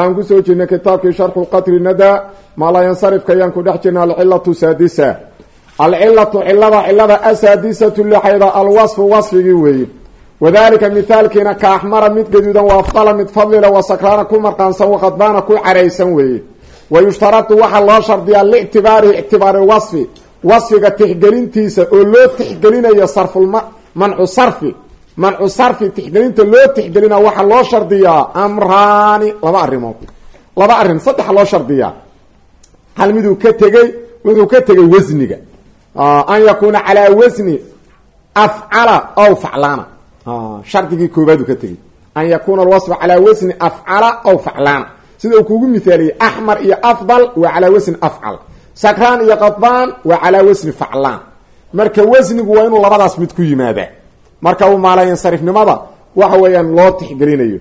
aan ku soo jirnay kitaabkii sharxu qatri nada maalayansarifka ayaan ku dhex jirna alcilatu saadisa. Alcilatu cilada cilada asaadisatu lixayda alwasfu wasfigii weeye. Wadalika mithaalkiina ka axmara mid gaduudan waa afdala mid fadlila wa sakraana ku marqaansan waqadbaana ku caraysan weeye. Wayushtaradu waxaa loo shardiyaa liictibaarihi ictibaari wasfi wasfiga tixgelintiisa oo loo tixgelinayo sarfulma mancu sarfi mancu sarfi tixgelinta loo tixgelina waxaa loo shardiyaa amraani laba arrimood. Laba arrin saddexa loo shardiyaa hal miduu ka tegey wuxuu ka tegay wasniga. An yakuuna calaa wasni afcala aw faclaana. Shardigii koobaaduu ka tegey. An yakuuna alwasfa calaa wasni afcala aw faclaana. Sida uu kugu mithaaliyey axmar iyo afdal waa calaa wasni afcal. Sakraan iyo qadbaan waa calaa wasni faclaan. Marka wasnigu waa inuu labadaas mid ku yimaadaa marka uu maalayansarifnimada waxa weeyaan loo tixgelinayo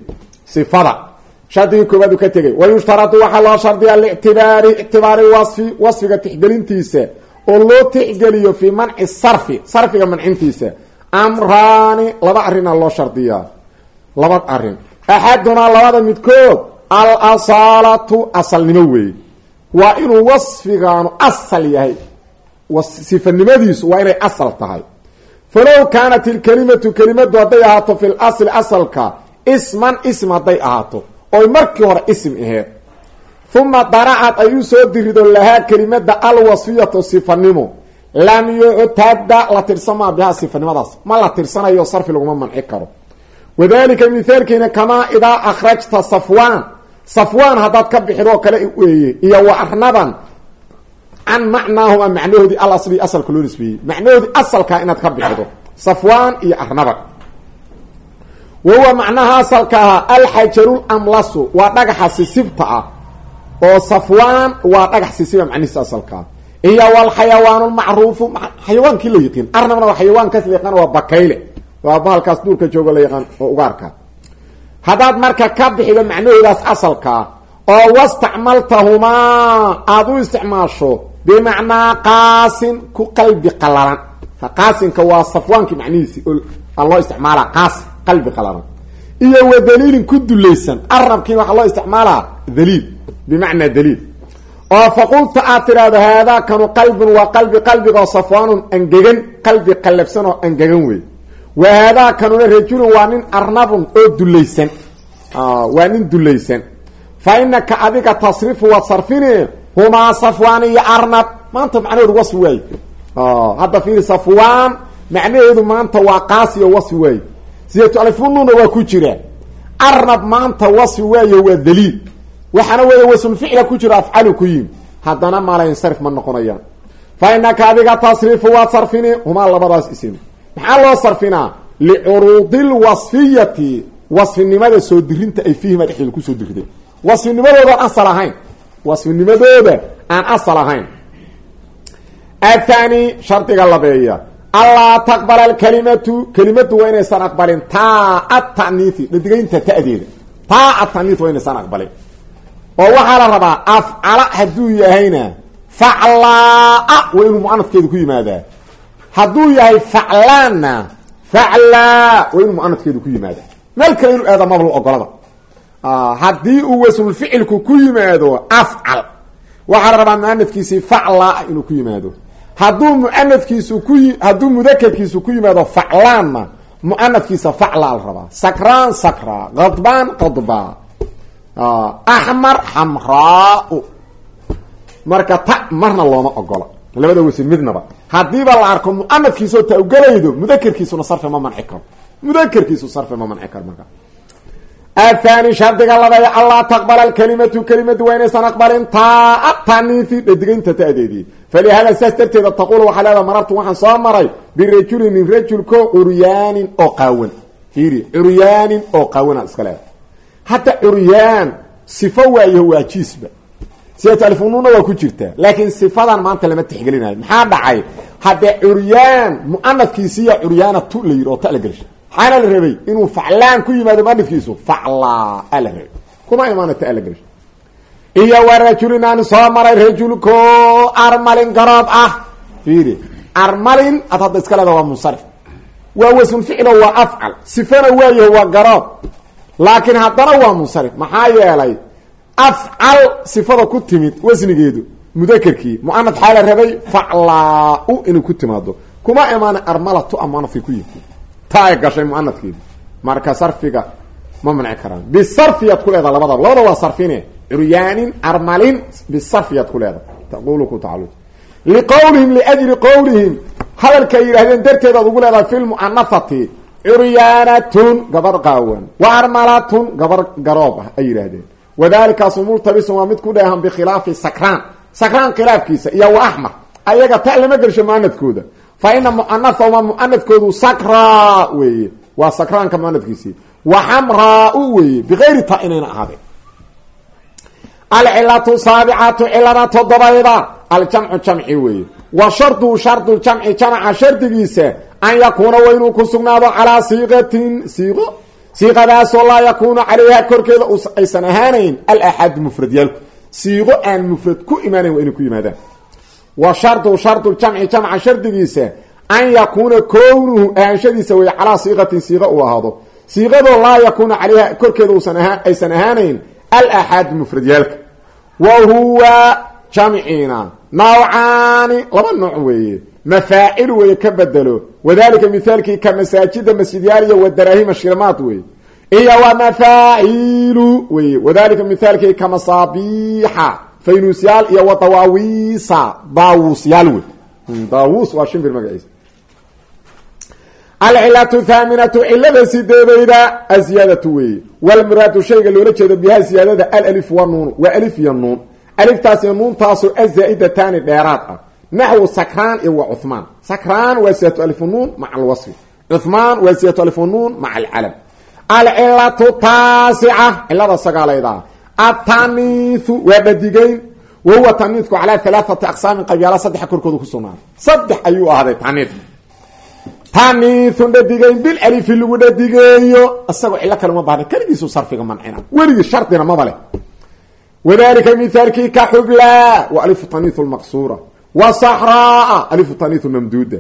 sifada. Shardigii koobaad uu ka tegay wayushtaradu waxaa loo shardiyaa liictibaari ictibaari wasfi wasfiga tixgelintiisa oo loo tixgeliyo fii manci sarfi sarfiga mancintiisa. Amraani laba arrinaa loo shardiyaa. Laba arrin. Axadunaa labada midkood al asaalatu asalnimo weeye waa inuu wasfigaanu asal yahay. Sifanimadiisu waa inay asal tahay falow kaanat ilkelimatu kelimadu hadday ahaato fi lasli asalka isman ism hadday ahaato oy markii hore ism aheed uma daracad ay u soo dirido lahaa kelimada alwasfiyatu sifanimo lam yuctada la tirsamaa bihaa sifanimadaas ma la tirsanayo sarfi laguma manci karo wadalika mithaalkiina kamaa idaa akhrajta safwaan safwaan haddaad ka bixidoo kale weeye iyo wa arnaban can macnaahuma macnahoodii alasli asalka loo nisbeeyey. Macnahoodii asalkaa inaad ka bixido safwaan iyo arnaban wahuwa macnaha asalka ahaa alxajaru lamlasu waa dhagaxa sisibta ah oo safwaan waa dhagax sisiba macnihiisa asalkaa. Iyo walxayawaan lmacruufu xayawaankii la yiqiin arnabna waa xayawaankaas la yaqaan waa bakayle. Waa bahalkaas duurka jooga la yaqaan oo ugaarka. Haddaad marka ka bixido macnahoodaas asalkaa oo wastacmaltahumaa aada u isticmaasho bimacnaa qaasin ku qalbi qalalan qaasinka waa safwaankii macnihiisi oo loo isticmaalaa qaasin qalbi qalalan iyo wa daliilin ku dulaysan arabkiina waxaa loo isticmaalaa daliil bimacnaa daliil oo faqulta aad tidhaahdo haadaa qalbun waa qalbi qalbigoo safwaanun angegan qalbi qallabsan oo angegan wey wa haadaa kanuna rajulun waa nin arnabun oo dulaysan waa nin dulaysan fa inaka adiga tasrifu waad sarfine humaa safwaan iyo arnab maanta macnaheedu wasfi waaye hadda fiiri safwaan macnaheedu maanta waa qaasi oo wasfi waaye siyatu alfununa waa ku jira arnab maanta wasfi waaye waa daliil waxaana weeye wasulficla ku jiro afcalu ku yimi haddana maalayansarif ma noqonayaan fa inaka adiga tasrifu waad sarfine humaa labadaas isim maxaa loo sarfinaa licuruudi lwasfiyati wasfinimada soo dirinta ay fiihima dhexdeeda ku soo dirday wasfinimadooda aan asal ahayn wasfinimadooda aan asal ahayn. Athani shardiga labeeya. Allaa taqbala alkalimatu kelimadu waa inaysan aqbalin. Taa ataniihi dhadigaynta ta'deeda. Taa ataniih waa inaysan aqbalin. Oo waxaa la rabaa afcala hadduu yahayna faclaa waa inuu muanafkeedu ku yimaadaa. Hadduu yahay faclaanna faclaa waa inuu muanafkeedu ku yimaadaa. Meel kale inuu aada mabl ogolada haddii uu waslulficilku ku yimaado afcal waxaa la rabaa muanafkiisii faclaa inuu ku yimaado. Hadduu muanafkiisu ku hadduu mudakarkiisu ku yimaado faclaanna muanafkiisa faclaa la rabaa. Sakraan sakraa qadbaan qadbaa axmar xamraa marka ta marna looma ogola. Labada wasin midnaba. Haddiiba la arko muanafkiisoo tawgelaydo mudakerkiisuna sarfi ma manci karo. Mudakerkiisu sarfi ma manci karo marka athani shardiga labeeya allaa taqbala alkalimatu kelimadu waa inaysan aqbalin taa taniifi dhadigaynta ta'deedii falihada saas darteeda taquulu waxaa leedaha marartu waxaan soo maray birajulin min rajulko curyaanin oo qaawan fiiri curyaanin oo qaawanaad iska leedahay hadda curyaan sifo waayaho waa jiisba siyatu alfununna waa ku jirtaa laakiin sifadan maanta lama tixgelinayo maxaa dhacay haddee curyaan muanafkiisiiya curyaana tu maxaana la rabay inuu faclaan ku yimaado muanafkiisu faclaa a la rabay kuma imaana ta la gelsha iyo wa rajulin aan soo maray rajulko armalin garoob ah. Fiiri armalin ad hadda iska leeda waa munsarif. Waa wasn ficlo waa afcal. Sifana waayaho waa garoob. Laakiin haddana waa munsarif. Maxaa yeelay afcal sifada ku timid wasnigeedu mudakerkii muanad xaa la rabay faclaa-u inay ku timaado. Kuma imaana armalatu amanafki ku ta ay gashay muanadkeedu marka sarfiga ma manci karaan. Bisarfiyaad ku leedaha labadaba labada waa sarfine. Curyaanin armalin bisarfiyaad ku leedaha taqulu ku tacalud liqowlihim liajli qowlihim hadalka ay yidhahdeen darteedaad ugu leedahay fi lmucanafati curyaanatun gabar qaawan. Wa armalatun gabar garoob ah ay yidhaahdeen. Wadaalikaasu multabisun waa mid ku dheehan bikhilaafi sakraan sakraan khilaafkiisa iyo wa axmar ayaga ta lama gelsho muanadkooda fa ina muanahahuma muanadkoodu sakraa weeye waa sakraanka muanadkiisii wa xamraa-u weeye bikayri ta inayna ahaadeen alcilatu saabicatu cilada todobayda aljamcu jamci weeye wa shardu shardu jamci jamca shardigiisa an yakuuna waa inuu ku sugnaado calaa siiqatin siiqo siiqadaasoo laa yakuunu calayha korkeeda aysan ahaanayn alaxad mufradyaalku siiqo aan mufrad ku imaanayn waa inay ku yimaadaan wa shardu shardu jamci jamca shardigiisa an yakuuna kownuhu ahaanshadiisa wey calaa siiqatin siiqo uu ahaado. Siiqadoo laa yakuuna calayha korkeeda usan ahaa aysan ahaanayn alaxad mufradyaalka wa huwa jamciina nawcaani laba nooc weeye. Mafaacil weeye ka bedelo. Wadalika mithaalkii ka masaajida masjidyaal iyo wadaраahima shilmaad weye iyo wa mafaacilu weye wadalika mithaalkii ka masaabiixa faynuusyaal iyo wa dawaawisa daawusyaal wey daawus waa shimbir magaciisa. Alcilatu thaaminatu cilada sideedayda aziyaadatu weeye. Walmuraadu shayga loola jeedo bihaa ziyaadada alif wanuun waa alif iyo nuun. Aliftaas iyo nuuntaasoo azaa-idataani dheeraad ah. Naxwu sakraan iyo wa cuhmaan sakraan waa siyatu alifunuun maca alwasfi. Cuhmaan waa siyatu alifunuun maca alcalam. Alcilatu taasica cilada sagaalayda ataniihu waa dhadigeyn wa huwa taniidku calaa alaaati aqsaamin qabyaala saddexa korkooda ku sugnaaday saddex ayuu ahday taniidku taniithun dhadigeyn bilalifi lagu dhadigeeyo isagoo cilo kale uma baahna keligiisu sarfiga mancina weligii shardina maba leh. Wadalika mithaalkii ka xublaa wa alifu taniith lmaqsuura wa saxraa alifu taniith mamduuda.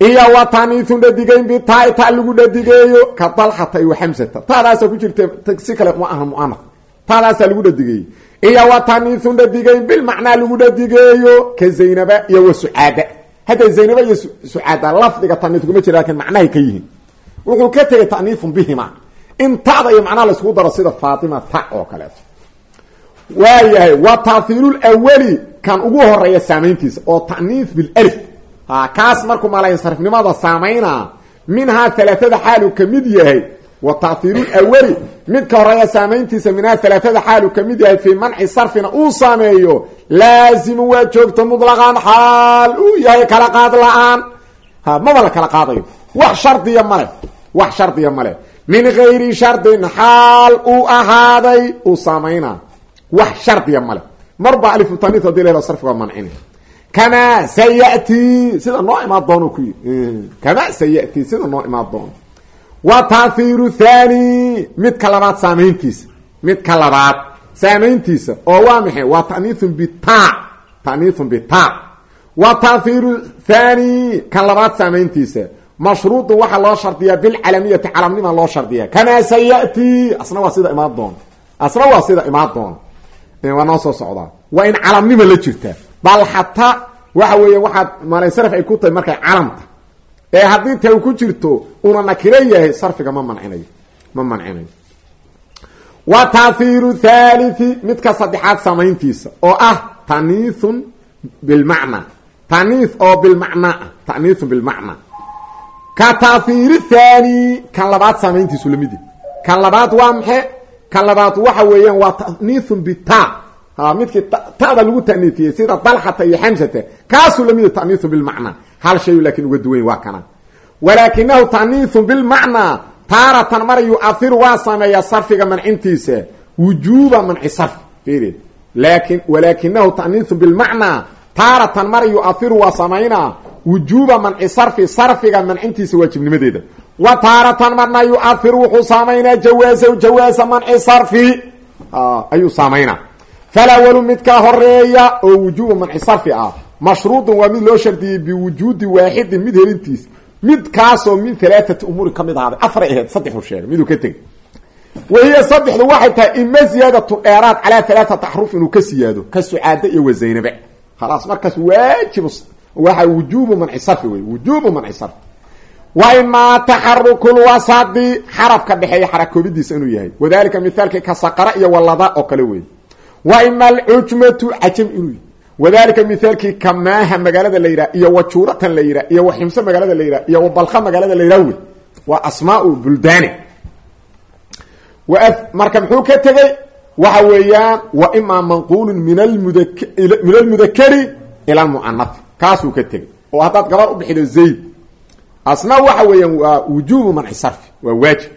Iyo wa taniithun dhadigeyn bitaa ta lagu dhadigeeyo ka dalxata iyo xamsata. Taadaasa ku jirta si kale ma aha muana taadaasaa lagu dhadigeeyey iyo wa taniithun dhadigeyn bilmacnaa lagu dhadigeeyo ka zaynaba iyo wa sucaada. Hadda zaynaba iyo sucaada lafdiga taniif kuma jira laakiin macnahay ka yihiin. Wuxuu ka tegay taniifun bihima. In tada iyo macnaha laiskugu daro sida faatima ta oo kaleeto waayahay wa taahiirulawali kan ugu horreeya saamayntiisa oo taniif bilif ha kaas markuu malansarifnimada saamaynaa minhaa alaaada xaalu ka mid yahay wa taahiirulawali midka horreeya saamayntiisa minhaa alaaada xaalu ka mid yahay fii manci sarfina uu sameeyo laazimu waa joogto mutlaqan xaal. Uu yahay kala qaad la'aan. Maba la kala qaadayo. Wax shardiya male wax shardiya male min gayri shardin xaal uu ahaaday uu saamaynaa wax shardiya male marba alifu taniis haddii la helo sarfiga mancini kamaa sayati sida noo imaan doono ku yii. Kamaa sayati sida noo imaan doono wa taahiiru thani midka labaad saamayntiisa midka labaad saamayntiisa oo waa maxay waa taniithun bita taniithun bita wa taahiiru thani kan labaad saamayntiisa mashruudun waxaa loo shardiyaa bilcalamiyati calamnima loo shardiyaa kamaa sayati asna waa sida imaan doono asna waa sida imaan doono waa noo soo socdaa waa in calamnima la jirtaa bal xataa waxa weeya waxaad malansaraf ay ku tahay markay calamta ee haddii ta ku jirto una nakiro yahay sarfiga ma mancinayo ma mancinayo. Wa taahiiru thalithi midka saddexaad samayntiisa oo ah taniithun bilmacnaa taniith oo bilmacnaa ah taniithun bilmacnaa ka taahiiri thani kan labaad samayntiisu la mid yahy kan labaad waa maxe kan labaad waxa weeyaan waa taniithun bita. Midkii tada lagu taniifiyey sida dalxata iyo xamsata kaasuu la mid taniithun bilmacnaa hal shayu laakiin uga duwayn waa kana walaakinahu taniithun bilmacnaa taaratan mar yu-ahiru waa sameeyaa sarfiga mancintiisa wujuuba manci sarfi walaakinahu ta'niisu bilmacnaa taaratan mar yu-ahiru waa samaynaa wujuuba manci sarfi sarfiga mancintiisa waajibnimadeeda. Wa taaratan marna yu-ahiru wuxuu saamaynaa jawaasahu jawaasa manci sarfi. Ayuu saamaynaa falawalu midka horreeya oo wujuuba manci sarfi ah mashruudun waa mid loo shardiyey biwujuudi waaxidin mid helintiis midkaasoo min alaaati umuuri ka mid ahaaday. Afaray aheyd saddexuu sheegay miduu ka tegey. Wahiya saddexdu waxay tahay ima ziyaadatu dheeraad calaa alaaata axruf inuu ka siyaado ka sucaade iyo wazaynaba khalaas markaas waajib waxa wujuubu manci sarfi wey wujuubu manci sarfi. Wa imaa taxaruku lwasadi xarafka dhexeeya xarakoobidiisa inuu yahay. Wadalika mithaalkii ka saqara iyo walada oo kale wey wa ima alcujmatu cajam inuu wadalika mithaalkii ka maaha magaalada la yidhah iyo wa juuratan la yidhah iyo wa ximse magaalada la yidhah iyo wa balka magaalada la yidhah wey waa asmaau buldaani marka muxuu ka tegey waxa weeyaan wa imaa manquulun min min almudakari ila almu'anafi kaasuu ka tegey oo haddaad gabar u bixido zayd asna waxa weeyaan waa wujuubu manci sarfi waa waajib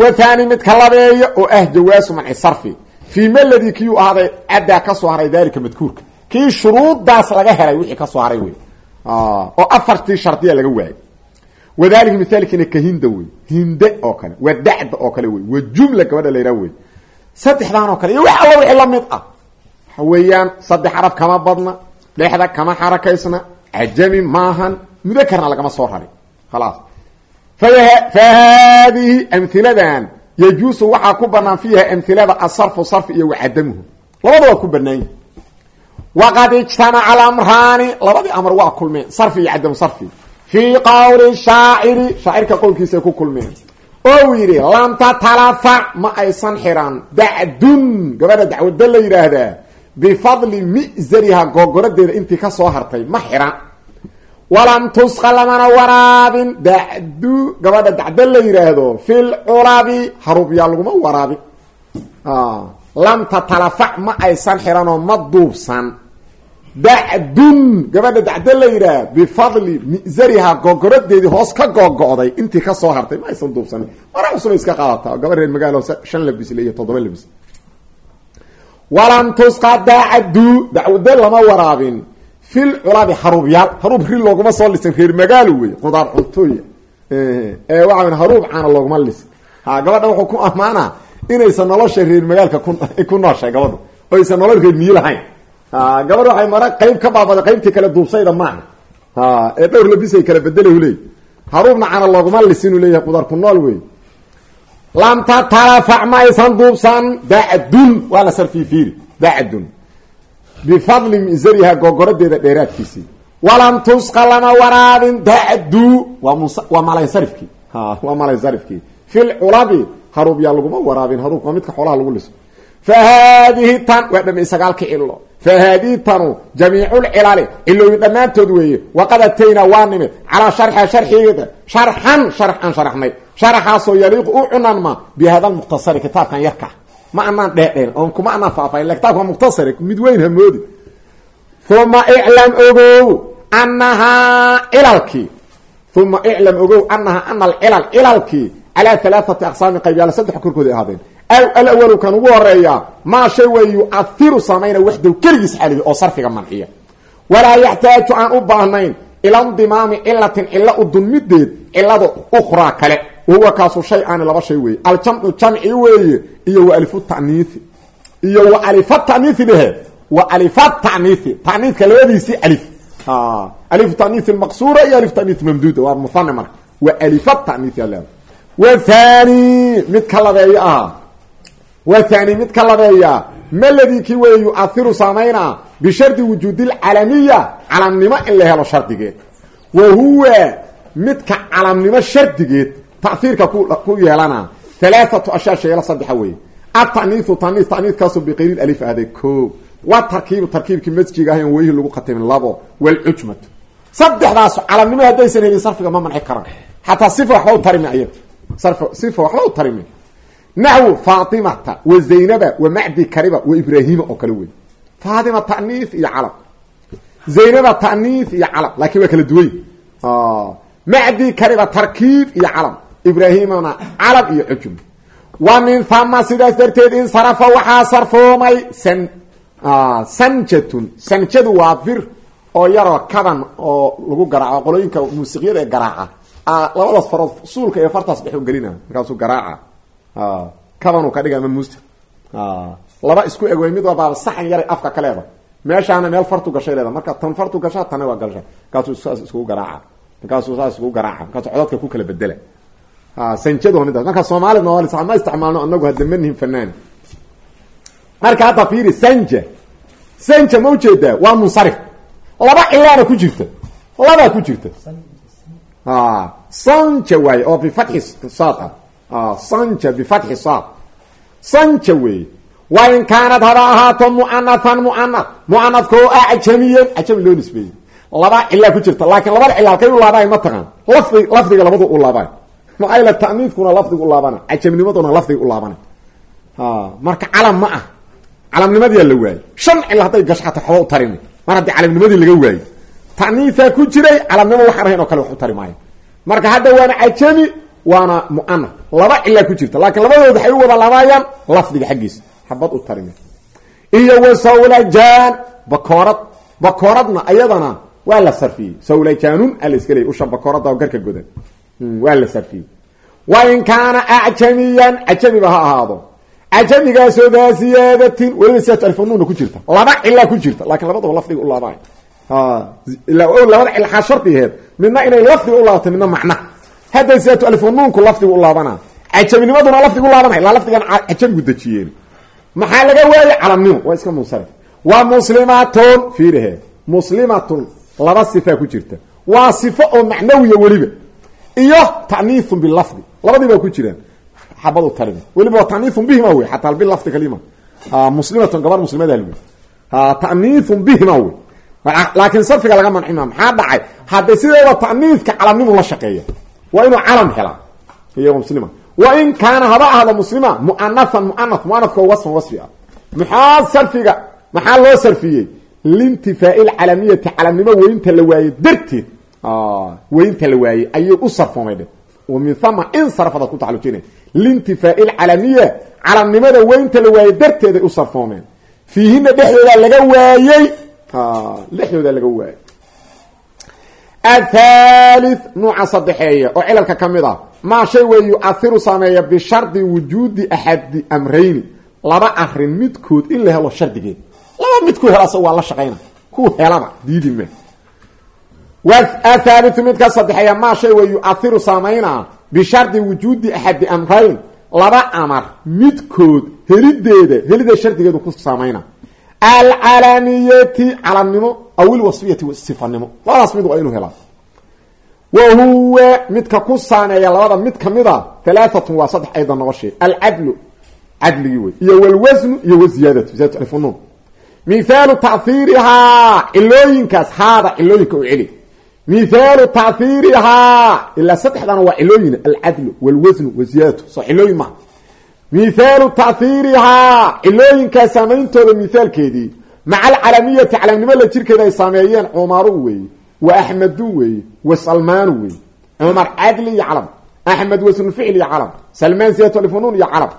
wa thani midka labeeya oo ah jawaasu manci sarfi fii maladii kiyuu ahaaday caddaa ka soo haray daalika madkuurka kii shuruuddaas laga helay wixii ka soo haray wey oo afartii shardiya laga waayay wadalika mithaalkiina ka hinda wey hinde oo kale waa dacda oo kale wey waa jumla gabadha la yidhaha wey saddexdan oo kale iyo wax alla wixii la mid ah waxa weeyaan saddex xaraf kama badna dhexda kama xarakaysna cajami maahan mudakarna lagama yajuusu waxaa ku banaan fiiha amhilada asarfu sarfi iyo wacadamuhu. Labada waa ku banaan yihi waqad ijtamaca alamraani labadii amar waa kulmeen sarfi iyo cadamu sarfi. Fii qowli shaaciri shaacirka qowlkiisay ku kulmeen. Oo uu yidhi lam tatalafac ma aysan xiran. Dacdun gabadha dacwada la yidhaahdaa. Bifadli mizariha googoradeeda intii ka hartay ma xiran walam tusqa lamana waraabin. Dacdu gabadha dacdo la yidhaahdo fil culabi haruubyaa laguma waraabin lam tatalafac ma aysan xiranoo ma duubsan. Dacdun gabadha dacdo la yidhaah bifadli mizariha googoradeedii hoos ka googo'day intii ka soo hartay ma aysan duubsanin. Mara cusubay iska qaadataa. Gabadh reer magaalo shan labisle iyo toddoba labis walam tusqa dacdu dacwado lama waraabin fil culabi haruubyaal haruub ri looguma soo lisin reer magaalo wey qudaar cuntooya ee waxa haruub caana looguma lisin. Ha gabadha wuxuu ku ammaanaa inaysan nolosha reer magaalka ku nooshay gabadhu oo aysan nolol reer miyi lahayn. Gabadh waxay mara qayb ka baabaday qaybtii kale duubsayda maaha ee dhowr labisay kala bedelay leey haruubna caana looguma lisin leeyahay qudaar ku nool wey lam tatalafac ma aysan duubsan dacdun waa la sarfiifiiri dacdun bifadli mizariha googoradeeda dheeraadkiisii walam tusqa lama waraabin dacdu waa malansarifkii waa malansarifkii fil culabi haruubyaa laguma waraabin haruubka waa midka xoolaha lagu liso fa haadihi tan waa dhamay sagaalka cilo fa haadihi tanu jamiiculcilali cilooyin dhammaantood weeye waqad ataynaa waa nimid calaa sharxiha sharxigeeda sharxan sharx aan sharaxnay sharaxaasoo yaliiqu u cunanma bi hada lmukhtasari kitaabkan yarka ma anaan dheerdheer oon kuma anaan faafay kitaabka mukhtasare mid weyn hamoodi. Uma iclam ogow anahaa cilalkii uma iclam ogow anahaa ana alcilal cilalkii calaa alaaati aqsaami qaybyaala saddex korkooda ahaadeen. Aw alawalu kan ugu horreeya maa shay wey yuahiru samayna waxdow keligiis xaliyo oo sarfiga manciya walaa yaxtaaju aan u baahnayn ila ndimaami cilatin cilo u dunmideed cilada wahuwa kaasu shay aani laba shay weeye aljamcu jamci weeye iyo wa alifu taniii iyo wa alifa taniii dhehe wa alifa taniii taniidka labadiisii alif alif taniii maqsuura iyo alif tanii mamduuda waa muhane marka wa alifa taniii ale wathani mid ka labeeya ah wathani mid ka labeeya maladii kii weeye yuahiru samaynaa bishardi wujuudi lcalamiya calamnimo in la helo shardigeed wa huwa midka calamnimo shardigeed taiirka ku yeelana alaaatu ashyaa sheegala saddexa weeye. Ataniiu tanii taniikaasu biqayri alif ahday ko wa tarkiibu tarkiibkii masjiga ahayn weyhi lagu khatimin labo walcujmatu saddexdaas calamnimo haddaysan helin sarfiga ma manci karaan xataa sifa waxba tarimi ay sifa waxba tarimi. Naxwu faatimata wa zaynaba wa macdi kariba wa ibraahima oo kale wey faatima tanii iyo calam zaynaba tanii iyo calam laakiin waa kala duwany macdi kariba tarkiib iyo calam ibraahimana calam iyo cujum wa min hama sidaas darteed insarafa waxaa sarfoomay san sanjatun. Sanjadu waa bir oo yaroo kaban oo lagu garaaco qolooyinka muusiqyada ee garaaca. Labadaas farood suulka ee fartaas dhexu gelina markaasuu garaaca. Kabanuu ka dhiga ama muusiq laba isku eg way mid walbaaba saxan yaray afka ka leeda meeshaana meel fartu gashay leeda marka tan fartu gashaa tana waa gasha markaasuu saas iskugu garaaca. Markaasuu saas iskugu garaaca. Markaasuu codadka ku kala bedela waa midaas marka soomaalida noolis ma isticmaalno anagu hadda manihin fanaani marka hadda fiiri sanja sanja ma u jeedaa waa munsarif. Laba cilaana ku jirta. Labaa ku jirta. Sanja waaye oo bifatxi saad ah. Sanja bifatxi saad. Sanja weeye wa in kaanad haba ahaato muanathan muanad. Muanadka oo acjamiyan cajami loo nisbeeyey. Laba cilaa ku jirta. Laakiin labada cilaa kay u laabay ma taqaan. Lafdi lafdiga labadu u laabay maxayla ta'niifkuna lafdiga u laabana cajamnimaduna lafdiga u laabana. Marka calam ma ah. Calamnimadiyaa la waayey shan cila hadday gasho xataa waxba u tarini mar haddii calamnimadii laga waayey ta'niifaa ku jiray calamnimo waxaan ahayn oo kale wax u tari maayo marka hadda waana cajami waana mu'anaf laba cilaa ku jirta laakiin labadooda waxay u wada laabayaan lafdiga xaggiisa. Xabad u tarimi iyo wa sawlajaan bakoorad bakooradna ayadana waa la sarfiyey. Sawlajaanun a la iska godan waa la sarfiyey wa in kaana acjamiyan cajamiba ha ahaado. Cajamigaasoo daa siyaadatin weliba siyaadatu alfanuuna ku jirta. Laba cilaa ku jirta lakiin labadaba lafdiga u laabay labada cil xaa shardiheed midna inay lafdiga u laabato midna macna. Hadday siyaadatu alfanuunku lafdiga u laabana cajaminimaduna lafdiga u laabanay ilaa lafdigan cajamigu dejiyeen. Maxaa laga waayey calamnimo waa iska munsarif wa muslimatun fiirihe. Muslimatun laba sifaa ku jirta. Waa sifo oo macnawiya weliba iyo ta'niithun bilafdi labadii baa ku jiraan xabad u tarin weliba waa ta'niithun bihima wey xataa bilafdi kalima. Muslimatun gabar muslimada lwi ta'niithun bihima wey. Laakiin sarfiga laga mancima maxaa dhacay? Hadday sideeda ta'niidka calamnimu la shaqeeya waa inuu calam helaa. Iyo muslima. Wa in kaana haba ahda muslima muanathan muanath muanafka wasfan wasfi ah. Maxaa sarfiga maxaa loo sarfiyey? Lintifaai lcalamiyati calamnimo weynta la waayey darteed weynta la waayey ayay u sarfoomay dhe min hama in sarfadaad ku tacalujina lintifaai lcalamiya calamnimada weynta la waayey darteeday u sarfoomeen fiihina dhexdoodaa laga waayey dhexdoodaa laga waayey athalith nuuca sadexeeya oo cilalka ka mid a maa shay wey yu-ahiru sameeya bishardi wujuudi axadi amrayni. Laba arrin midkood in la helo shardigeed. Laba midku hel asag waa la shaqayna ku helaba diidi me athaaliu midka sadexeeya maa shay wey yu-ahiru samaynaa bishardi wujuudi axadi amrayn. Laba amar midkood helideeda helida shardigeedu ku samayna. Alcalaniyati calamnimo aw ilwasfiyati sifanimo labadaas mid waa inuu helaa. Wa huwa midka ku saameeya labada mid kamida halaaatun waa saddex ayda noqoshe alcadlu cadligii wey iyo walwasnu iyo waziyaadatu ziyaadatu alfunun mithaalu tahiirihaa cilooyinkaas haada cilooyinka u mithaalu tahiirihaa ilaa saddexdana waa cilooyin alcadlu walwasnu waziyaadatu soo cilooyin maha mithaalu tahiirihaa cilooyinkaas saameyntooda mithaalkeedii maca alcalamiyati calamnimo la jirkeeda ay saameeyeen. Cumaru weeye wa axmedu weeye wa salmaanu weeye cumar cadli iyo calam axmed wasnuficl iyo calam salmaan siyat alfunuun iyo calam.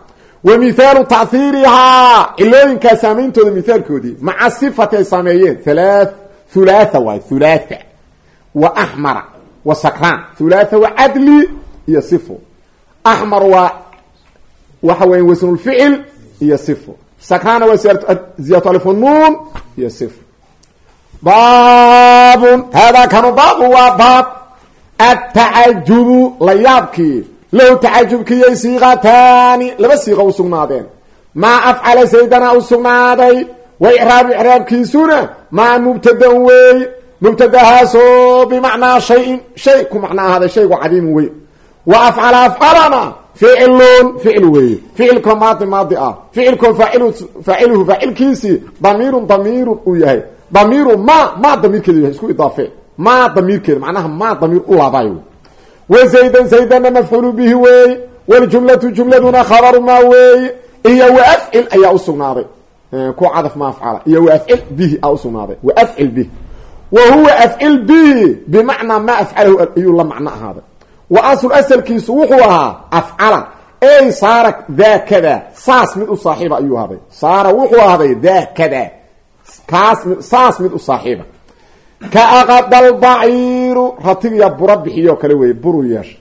Wa mithaalu tahiirihaa cilooyinkaas saameyntooda mithaalkoodii maca sifati ay saameeyeen. Waay hulaatha wa axmara wa sakraan. Hulaatha wa cadli iyo sifo axmar waa waxa weya wasnulficil iyo sifo sakraana waa ziyat alfunuun iyo sifo baabun haadaa kanu baabu waa baab. Atacajubu la yaabkii lahu tacajubkiiyay siiqataani laba siiqa u sugnaadeen. Maa afcala saydana u sugnaaday. Wa icraabu icraabkiisuna maa mubtadan wey mubtadahaasoo bimacnaa shayin shay ku macna ahaaday shaygu cadiimu wey wa afcala afcalana ficilun ficil weeye. Ficilkoo maadi maadi ah. Ficilkoo faaciluhu faacilkiisii damiirun damiirun uu yahay. Damiiru ma ma damiirkeeda yahay isku idaafe. Ma damiirkeeda macnaha ma damiir u laabaayo wa zaydan zaydana mafcuulu bihi weey waljumlatu jumladuna khabaru maa weeye. Iyo wa afcil ayaa usugnaaday ku cadaf ma afcala. Iyo wa afcil bihi aa usugnaaday wa afcil bihi wa huwa afcil bihi bimacnaa ma afcalahu ayuu la macno ahaaday. Wa asl asalkiisu wuxuu ahaa afcala ey saara daakada. Saas mid u saaxiiba ayuu ahday saara wuxuu ahday daakada. Kaas mid saas mid u saaxiiba. Ka aqadalbaciiru ratigiya bura bixiyo kale weeye buru yeesha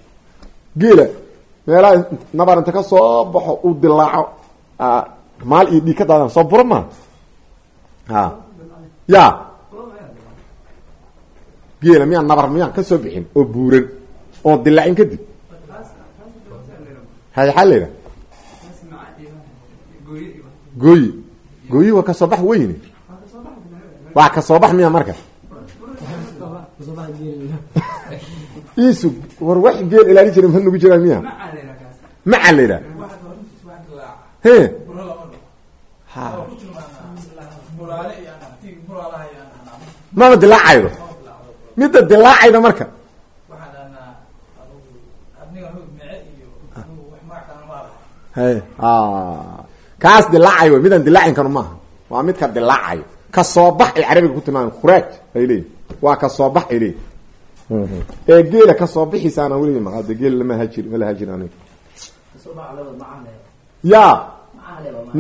geela meelaha nabar inta ka soo baxo uu dilaaco. Maal iyo dhiig soo buro maa a ya geela miyaan nabar miyaan ka soo bixin oo buuran oo dilaacin kadib hayaa layha gooyi gooyi waa ka soo bax weyne. Waa ka soo bax miya marka? Isug war wax geel ilaali jira ma nugu jiraan miya maca la yidhaha he? Dilaacaydo midda dilaacayda marka. Hay kaas dilaacay wy midaan dilaacin kanu maaha. Waa midka dilaacayo ka soo bax ay carabiga ku tilmaama khuraaj ay leeyihiin waa ka soo bax ay leeyihiin ee geela ka soo bixiisaana weli maqaade geel lama hajir ma la hajir aniga. Ya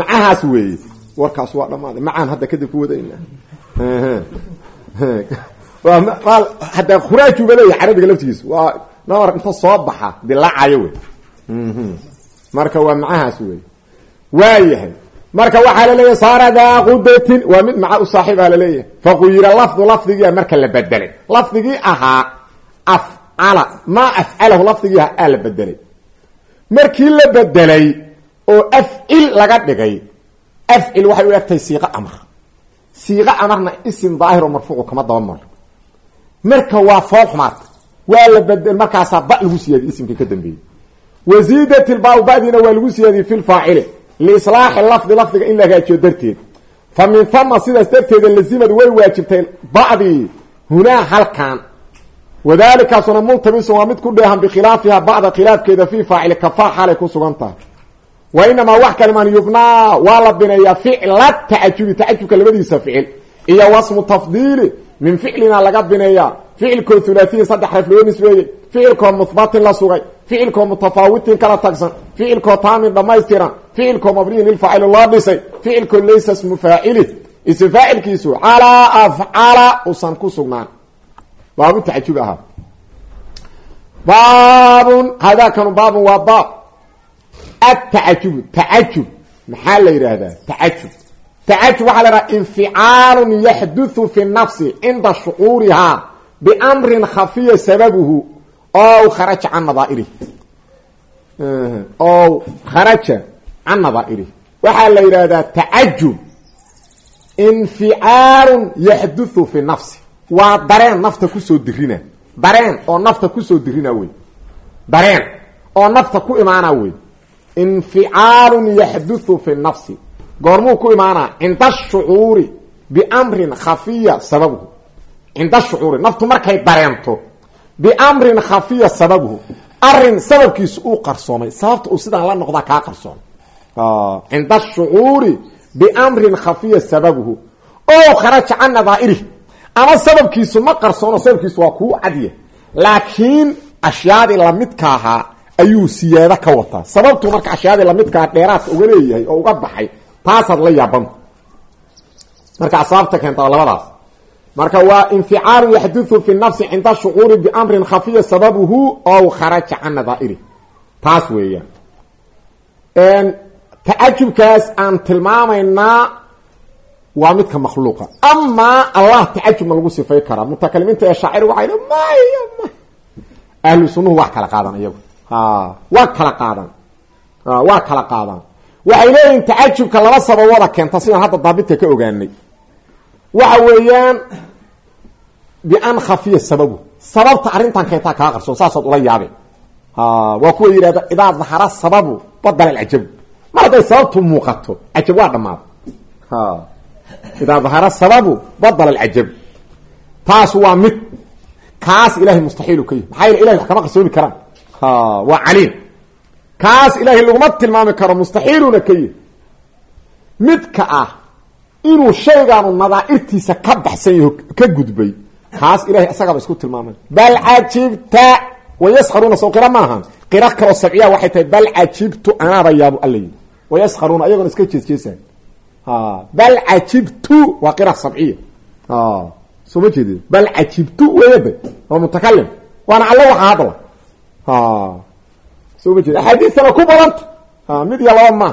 macahaas weeye. Warkaas waa dhamaaday macaan hadda kadib ku wadayna waa hadda khuraajuba leeyahy carabiga laftigiisa waa nabar inta soo baxa dilaacayo wey marka waa macahaas wey waayahay marka waxaa la leeyahay saara daa qudatin waa mid maca u saaxiibaa la leeyahay faquyira lafdu lafdigia marka la bedelay lafdigii ahaa afcala maa afcalahu lafdigii ahaa aa la bedelay markii la bedelay oo afcil laga dhigay afcil waxay u egtahay siiqo maro marka waa fool waa la bedel markaasaa ba lagu siyaadiy isimkii ka dambeeyey wasiidat ilbaa badiina waa lagu siyaadiyey fi lfaacili liislaaxi lafdi lafdiga in la hagaajiyo darteed. Fa min hama sidaas darteeda way waajibtay bacdii hunaa halkan. Wadalikaasuna multabisun waa mid ku dheehan bikhilaafiha bacda khilaafkeeda fi faacili kafaa xaalay ku sugan tahay. Wa inamaa wax kalimaan yubnaa waa la bineeyaa ficla tacajubi tacajubka labadiisa iyo wasmu tafdiili min ficlina laga bineeyaa ficilkoo hulaahiyin saddex raf loo nisbeeyey ficilkoo muhbatin la sugay ficilkoo mutafaawitin kala tagsan ficilkoo taamin dhamaystiran ficilkoo mabniyin lilfaacili loo dhisay ficilkoo laysa smu faacili ism faacilkiisu calaa afcala usan ku sugnaan. Baabu tacajubi ahaa. Baabun hadakanu baabun waa baab. Atacajubu tacajub maxaa la yidhaahdaa? Tacajub tacajub waxaa la yidhaha inficaalun yaxduthu fi nafsi cinda shucuurihaa bimrin khafiya sababuhu ow kharaja can nadaairih ow kharaja can nadaa'irih waxaa la yidhaahdaa tacajub inficaalun yaxduthu fi nafsi waa dareen nafta ku soo dirina dareen oo nafta ku soo dirina wey dareen oo nafta ku imaana wey inficaalun yaxduthu fi nafsi goormuu ku imaanaa cinda ashucuuri biamrin khafiya sababuhu. Cinda ashucuuri naftu markay dareento biamrin khafiya sababuhu. Arin sababkiisu uu qarsoomay sababta uu sidaan la noqdaa kaa qarsoomay. Cinda ashucuuri biamrin khafiya sababuhu. O kharaja can nadaa'irih ama sababkiisu ma qarsoono sababkiisu waa kuu cadya laakiin ashyaadii lamidka ahaa ayuu siyaado ka wataa. Sababtuu marka ashyaadii lamidkaa dheeraadka uga leeyahay oo uga baxay taasaad la yaabanta marka asbaabta keenta labadaas. Marka waa inficaalu yaxduthu fi nafsi cinda shucuuri biamrin khafiya sababuhu ow kharaja can nadaa'irih taas weeyaan. Tacajubkaas aan tilmaamaynaa waa midka makhluuqa. Amaa allah tacajub lagu sifay karaa. Mutakalimiinta ee shaacir maya ma ahlu sunnuhu waa kala qaadan iyagu. Waa kala qaadan. Waa kala qaadan waxay leeyihiin tacajubka laba sababooda keenta sidaan hadda daabidka ka ogaanay. Waxa weeyaan bian khafiya sababu. Sababta arrintan keentaa kaa qarsoon saasaad ula yaabe waa kuwa yidhahda idaa dahara sababu badala alcajabu mar hadday sababtu muuqato cajab waa dhammaada idaa dahara sababu badala alcajabu taas waa mid kaas ilahay mustaxiilu ka yihi maxaa yele kama qarsoomi karaan. Waa caliim kaas ilaahay laguma tilmaami karo mustaxiiluna ka yihi midka ah inuu shaygaanu nadaa'irtiisa ka baxsan yaho ka gudbay kaas ilahay isagaaba isku tilmaamay. Bal cajibta wayaskaruuna soo qira maahan. Qira kaloo sabciya waxay tahay bal cajibtu anaaba yaabu alla yidhi wayaskaruuna ayagoona iska jeesjeesaan. Bal cajibtu waa qira sabciya soo ma jeedid bal cajibtu weyaba waa mutakalim waana alle waxa hadla soo ma jeed axaadiistana ku badanta mid iyo laba ma.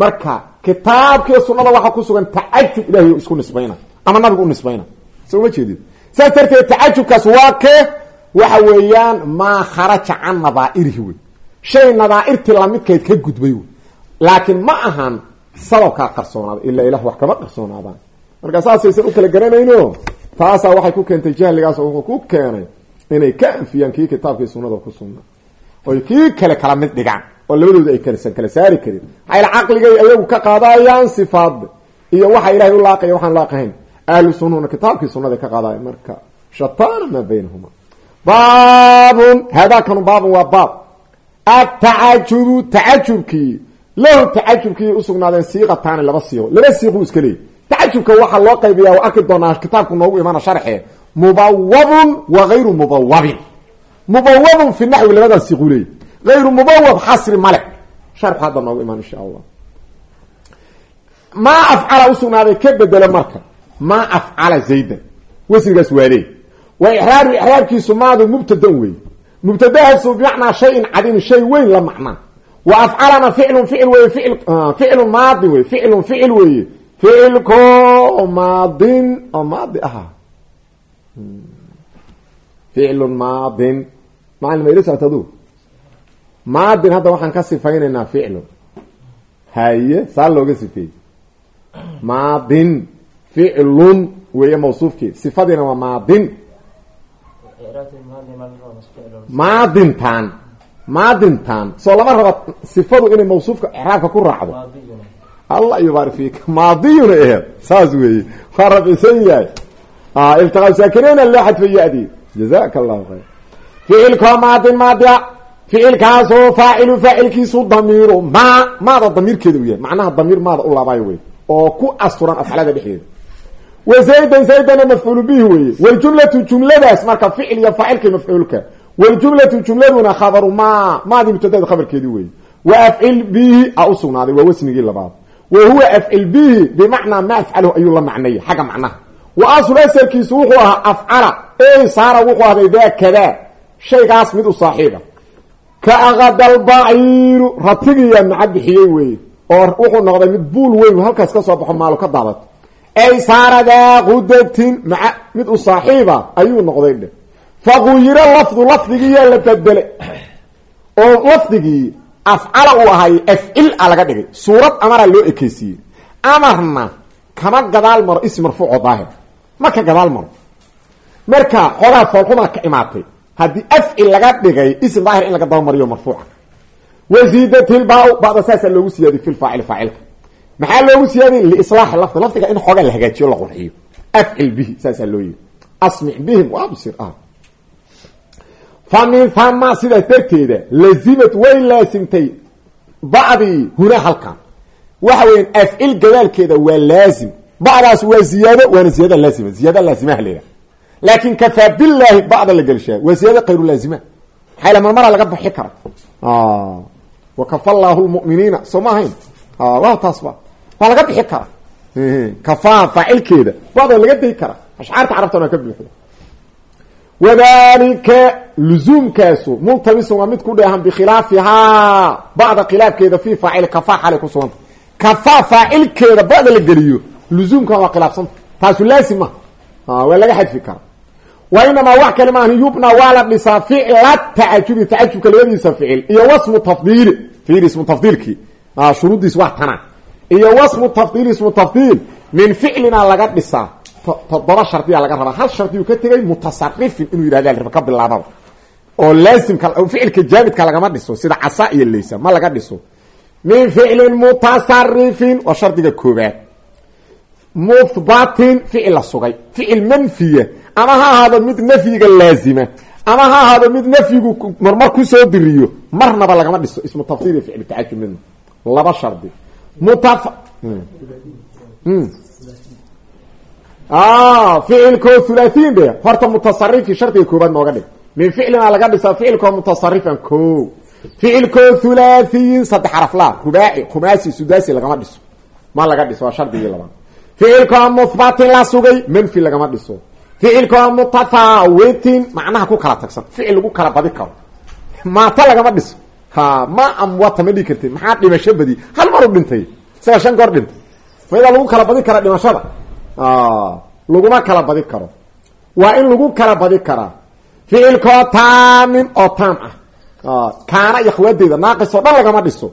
Marka kitaabkiiyo sunada ku sugan tacajub ilahay isku nisbayna ama nabigu u nisbayna. Soo ma jeedid saas darteed tacajubkaas waa kee waxa weeyaan maa kharaja can nadaa'irihi wey. Shay nadaa'irtii lamidkeed ka gudbay wey. Laakiin ma ahan sababkaa qarsoonaada ilaa ilah wax kama qarsoonaadaan. Marka saasaysan u kala garanayno taasaa waxay ku keentay jahligaas wuxuu ku keenay inay ka anfiyaan kii kitaabkii sunada ku sugnaa oy kii kale kala mid dhigaan oo labadooda ay kalasan kala saari karin. Maxaa caqligay ayagu ka qaadayaan sifaadda iyo waxa ilahay u laaqaya waxaan laaqahayn. Ahlu sunnuna kitaabkii sunada ka qaadaya marka shatana maa baynahuma. Baabun haadaakanu baabun waa baab. Atacajubu tacajubkii lahu tacajubkii usugnaadeen siiqataani laba siiqo laba siiqu iska leeyay. Tacajubka waxaa loo qaybiyaa waa arki doonaa kitaabku noogu imaana sharxe. Mubawabun wa gayru mubawabin mubawabun fi naxwi labadaa siiqu leeyay ayru mubawab xasri male sharxu hadda noogu imaan insha allah maa afcala usugnaaday ka bedelo marka maa afcala zaydan wasrigaas waaleey wa ixraaru ixraabkiisu maadu mubtadan wey mubtadahaasu bimacnaa shayin cadiim shay weyn la macnaa wa afcalana ficlun ficil wey ficlun maadin wey ficlun ficil weeye ficilko maadin oo maadi ahaa ficlun macalin ma ila socota adu maadin hadda waxaan ka sifaynaynaa ficlun haye saa looga sifeeyey. Maadin ficlun weeye mawsuufkeed sifadiina waa maadin. Maadintan maadintan soo lama raba sifadu inay mawsuufka icraabka ku raacdo. Allah yubaari fiika maadiyuna aheed saas weeye. Waa rabisan yahay. Iltiqaa saakireyna loo xadfa ya-di jazaka allahu khayr ficilkoo maadin maadia ficilkaasoo faacilu faacilkiisu damiiru maa maada damiirkeeda u yahay macnaha damiir maada u laabaayo wey oo ku asturan afxalada dhexdeeda wa zaydan zaydana mafcuulu bihi weeye waljumlatu jumladaas marka ficil iyo faacilka mafcuulka waljumlatu jumladuna khabaru ma maadii mubtadada khabarkeedii weeye wa afcil bihi a usugnaaday waa wasnigii labaad wa huwa afcil bihi bimacnaa ma afcalahu ayuu la macnaya xagga macnaha wa aslu asalkiisu wuxuu ahaa afcala ey saara wuxuu ahday shaygaas mid u saaxiiba. Ka aqadalbaciiru ratigiyaa maca bixiyey weeye oo wuxuu noqday mid buul weyn halkaas ka soo baxo maalo ka daadato ay saara daa qudatin maca mid u saaxiiba ayuu noqday dhe faquyiro lafdu lafdigiiyaa la bedelay oo lafdigii afcala uu ahay afcil a laga dhigay. Suurad amara loo ekeysiiyey amarna kama gadaal maro ism marfuuco daahir. Ma ka gadaal maro. Marka xoogaa foolxumaa ka imaatay haddii afcil laga dhigay ism daahir in laga dabamariyo marfuuca. Wasiidatilba bada saasaa loogu siyaadiy fi lfaacil faacilka maxaa loogu siyaadiy liislaaxi lafdi lafdiga in xoogaa la hagaajiyo la qurxiyo. Afcil bihi saasaa loo yiri asmic bihim waabsir ah. Fa min hama sidaas darteeda lazimat way laasimtay bacdii huna halkan. Waxa weyan afcil gadaalkeeda waa laazim. Bacdaas waa ziyaado waana ziyaada laazima. Ziyaada laazimaha leedaha laakin kafaa bilaahi bacda la gelshaa waa ziyaada kayru laazima maxaa marmara laga baxi kara wakafa llahu lmuminiina soo ma ahayn wa taasba waa laga bixi kara kafaa faacilkeeda bacda laga day kara ashcaarta carabtan waa ka buuxda wadalika luzuumkaasu multabisun waa mid ku dheehan bikhilaafihaa bacda khilaafkeeda fi faacil kafaa xalay ku suganta kafaa faacilkeeda bacda la geliyo luzuumkan waa khilaafsanta taasu laazim ma waa laga xadfi kara inamaa wax kale maaha yubna waa la dhisaa ficla tacajubi tacajubka labadiisa ficil iyo wasmu tafdiili fiir ismu tafdiilkii shuruuddiis waa tana iyo wasmu tafdiil ismu tafdiil min ficlina laga dhisaa toddoba shardiya laga rabaa hal shardiyuu ka tegay mutasarifin inuu yidhahda raba ka bilaababa oo laazimka ficilka jaamidka lagama dhiso sida casa iyo leysa ma laga dhiso min ficlin mutasarifin waa shardiga koobaad muhbatin ficil la sugay ama ha ahaado mid nafyiga laazima. Ama ha ahaado mid nafyigu marmar ku soo diriyo marnaba lagama dhiso. Ismu tafsir iyo ficil tacajub midna laba shardi. Mutaf ficilkoo hulaahiin dhe horta mutasarifkii shardiga koobaad nooga dhig. Min ficlina laga dhisaa ficilkoo mutasarifan ko ficilkoo hulaahiyin saddex xaraflaa rubaaci khumaasi sudaasi lagama dhiso. Ma laga dhiso waa shardigii labaad. Ficilkoo muhbatin la sugay manfi lagama dhiso ficilkoo mutafaawitin macnaha ku kala tagsan. Ficil lagu kala badi karo. Maata lagama dhiso. Ha ma amwata ma dhigi kartid maxaa dhimasho badi hal maru dhintay. Isaga shan goor dhintay. Maydaa lagu kala badi kara dhimashada? Laguma kala badi karo. Waa in lagu kala badi karaa ficilkoo taamin oo taam ah. Kaana iyo khawaadeeda naaqis oo dhan lagama dhiso.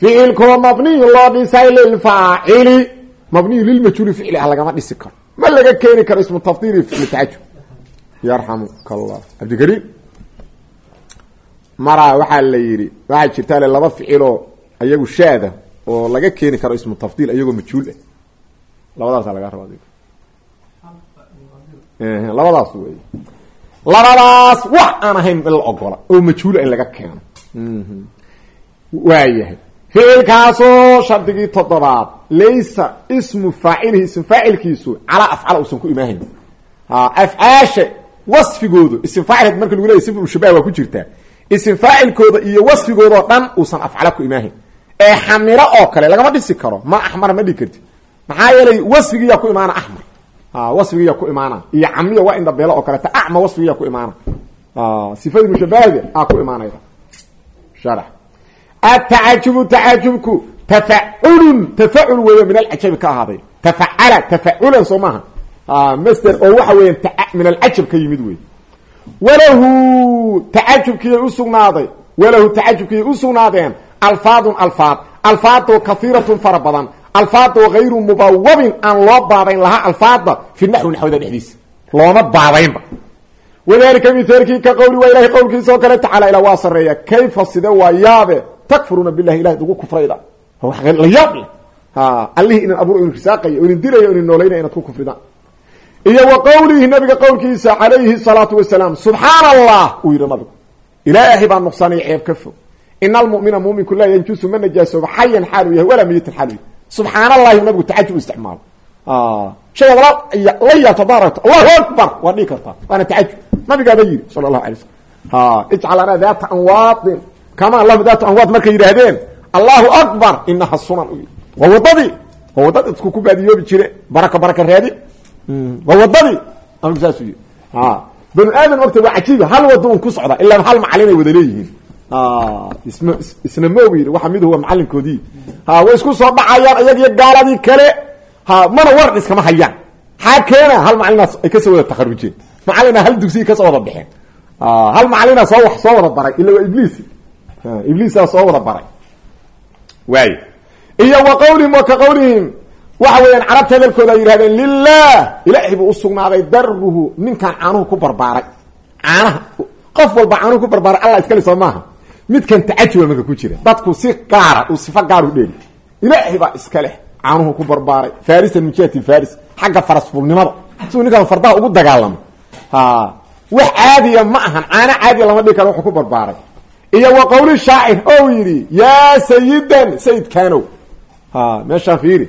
Ficilkoo mabniyu loo dhisay lilfaacili mabniyu lilmajhuuli ficli ah lagama dhisi karo ma laga keeni karo ismu tafdiil ficli tacajub yarxamuka allah cabdikariim maraa waxaa la yidhi waxaa jirtaa laba ficiloo ayagu shaada oo laga keeni karo ismu tafdiil ayagoo majhuul ah labadaasa laga raba labadaas wey labadaas wax aan ahayn in la ogola oo majhuula in laga keeno. Waayahay ficilkaasoo shardigii toddobaad laysa ismu faacilihi ism faacilkiisu calaa afcal uusan ku imaahayn afcaasha wasfigoodu ism faacil marka lagu leeyay siful shabah waa ku jirtaa ism faacilkooda iyo wasfigoodao dhan uusan afcala ku imaahayn ee xamiro oo kale lagama dhisi karo ma axmara ma dhigi karti maxaa yeelay wasfigiiyaa ku imaana axmar wasfigiiya ku imaana. Iyo camiya waa indhabeelo oo kaleeta acma wasfigiiya ku imaana. Sifadii mushabahada a ku imaanayda sharax atacajubu tacajubku tafaculun tafacul weeyo min alcajabi ka ahaaday tafacala tafaculan soo maaha master oo waxa weeyaan min alcajab ka yimid wey walahu tacajubkiyay usugnaaday walahu tacajubkiyay usugnaadeen alfaadun alfaad alfaadoo kahiiratun fara badan alfaadoo hayru mubawabin aan loo baabayn lahaa alfaada fi naxwi naxwada dhexdiisa looma baabaynba wadalika mithaalkii ka qowli waa ilahay qowlkiisa oo kale tacaala ilaa waa sareeya kayfa side waa yaabe takfuruuna billahi ilahay ugu kufrayda. La yaab leh? Allihii inan abuur inin risaaqaya o inin dilaya o inin noolaynaya inaad ku kufridaan iyo wa qowlihi nabiga qowlkiisa calayhi salaatu wasalaam subxaana allah uu yidhi nabigu. Ilaahay baa nuqsaanaya ceeb ka fog. Ina almumina muminku laa yanjusu ma najaasooba xayan xaalu yahay walaa miyitan xaalu yahay. Subxaan allahi nabigu isticmaalo. Shayad la yaabto hadaad aragto allahu akbar waad dhigi kartaa waana tacajub nabigaaba yidhi sala allahu alay slam ijcal anaa daata kama allahuma daata anwaad markay yidhaahdeen allahu akbar inaha sunan. Waa wadadii waa waddada isku ku baadiyoobi jire baraka baraka raadi. Waa wadadii saasuu yidhi banu aadan orta waa cajiiba hal wada un ku socda ilaa hal macalinay wada leeyihiin. Ism isna yidhi waxa mid huwa macalinkoodii ha way isku soo dhacayaan iyag iyo gaaladii kale. Ha mana war iskama hayaan. Xaa keena hal macalinaas ay ka soo wada takarujeen macalina hal dugsiya ka soo wada baxeen. Hal macalina soo wax soo wada baray ila waa ibliis ibliisaa soo wada baray. Waay. Iyo wa qawlihim ka qawlihim. Waxa weeyaan carabta hadalkooda ay yihahdeen lilah ilaahay buu usugnaaday daruhu ninkaan caanuhu ku barbaaray. Caanaha. Qof walba caanuhu ku barbaaray allah iskale soo maaha. Midkan tacajuba marka ku jira. Dadku si gaara uu sifo gaar u dheeli ilaahay baa iska leh caanuhu ku barbaaray. Farisan min jihati faris. Xagga farasfulnimada siuu ninkaan fardaha ugu dagaalamo. Wax caadiya ma ahan. Caano lama dhigi karo wuxuu ku barbaaray iyo wa qawli shaacir ou yidhi yaa sayidan sayidkanow meeshaan fiiri.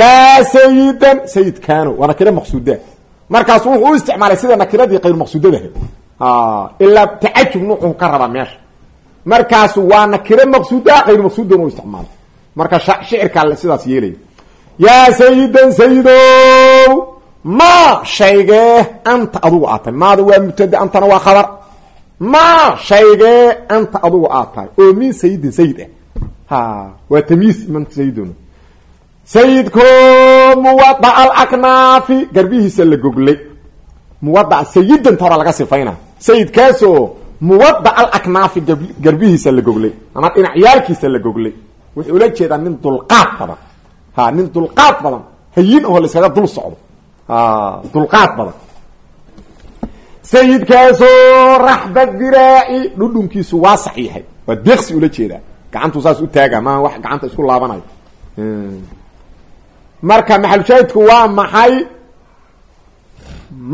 Yaa sayidan sayidkanow waa nakiro maqsuuda. Markaasu wuxuu u isticmaalay sida nakiradii qayr maqsuudadaha ilaa tacajub nuuxuu ka rabaa meesha. Markaasu waa nakiro maqsuuda qayr maqsuudan u isticmaalay. Marka shicirkaa sidaas yeelaya yaa sayidan sayidow ma shaygee anta adugu aad tahay maada waa mubtada antana waa khabar ma shaygee anta adugu aad tahay oo min sayidin sayid ah ha waa tamyiis man sayidun sayidko muwada alaknaafi garbihiisa la goglay. Muwada sayidanta hora laga sifayna. Sayidkaasoo muwada alaknaafi garbihiisa la goglay. Ama dhinacyaalkiisa la goglay. Wuxuu ula jeedaa nin dulqaad badan. Ha nin dulqaad badan. Hayin oo layskaga dul socdo. Dulqaad badan sayidkaasoo raxba diraaci dhudhunkiisu waasax yahay waa deeqsi ula jeedaa. Gacantuu saas u taaga maaha wax gacanta isku laabanayo. Marka maxalushaahidku waa maxay?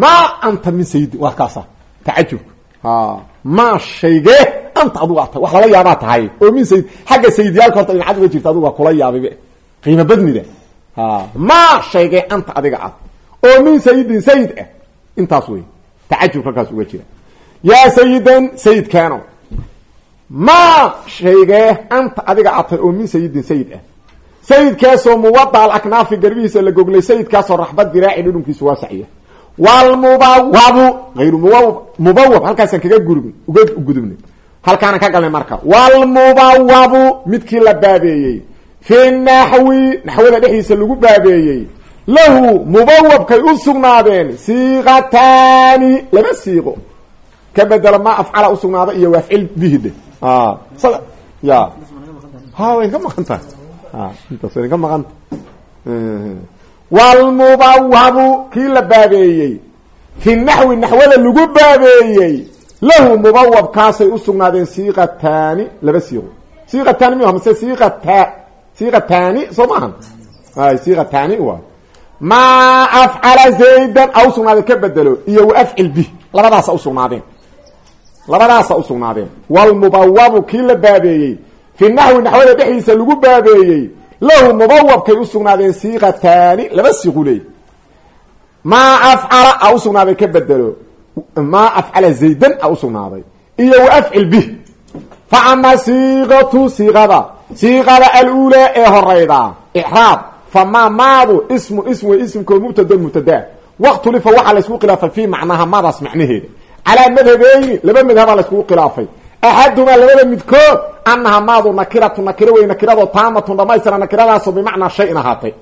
Ma anta min sayidin waa kaasa. Tacajubka ma shaygee anta adugu aad tahay. Wax lala yaabaa tahay. Oo min sayid xagga sayidyaalka horta dhinacad uga jirta adugu waa kula yaabaybe qiimo badnida ma shaygee anta adiga ah. Oo min sayidin sayid ah. Intaas wey tacajub halkaas uga jira yaa sayidan sayidkaano maa shaygee anta adiga atay oo min sayidin sayid ah sayidkaasoo muwada alaknaafi garbihiisa la goglay sayidkaasoo raxbad diraaci dhudhunkiisu waasaciya wlmubawabu ayru mubawab halkaasaan kaga gurub uga gudubnay halkaanaan ka galnay marka wlmubawabu midkii la baabeeyey fi naxwi naxwada dhexdiisa lagu baabeeyey lahu mubawabkay u sugnaadeen siiqataani laba siiqo ka bedelo ma afcala usugnaada iyo waafcil bihide. Ya. Ha wayn ka maqan tahay. Intaas wayn ka maqanta wlmubawabu kii la baabeeyey. Fi naxwi naxwada lagu baabeeyey. Lahu mubawabkaasay usugnaadeen siiqataani laba siiqo siiqataani mi mase siiqata siiqataani soo maahan siiqataani wa maa afcala zaydan a usugnaadeen ka bedelo iyo waafcil bih labadaasa usugnaadeen labadaasa usugnaadeen wlmubawabu kii la baabeeyey fi naxwi naxwada dhexdiisa lagu baabeeyey lahu mubawabkay usugnaadeen siiqataani laba siiqu leey maa afcala a usugnaaday ka bedelo. Maa afcala zaydan a usugnaaday iyo waafcil bih. Fa ama siiqatu siiqada siiqada alulaa ee horayda famaa maadu ismu ism wey ismkoo mubtado mubtadaa waqtulifa waxaa laysku khilaafay fii macnaha maadaas macnaheeda calaa madhabeyni laba madhabaa layskugu khilaafay axadumaa labada midkood anaha maadu nakiratu nakiro wey nakirado taamatun dhamaystira nakiradaasoo bimacnaa shayin ahaatay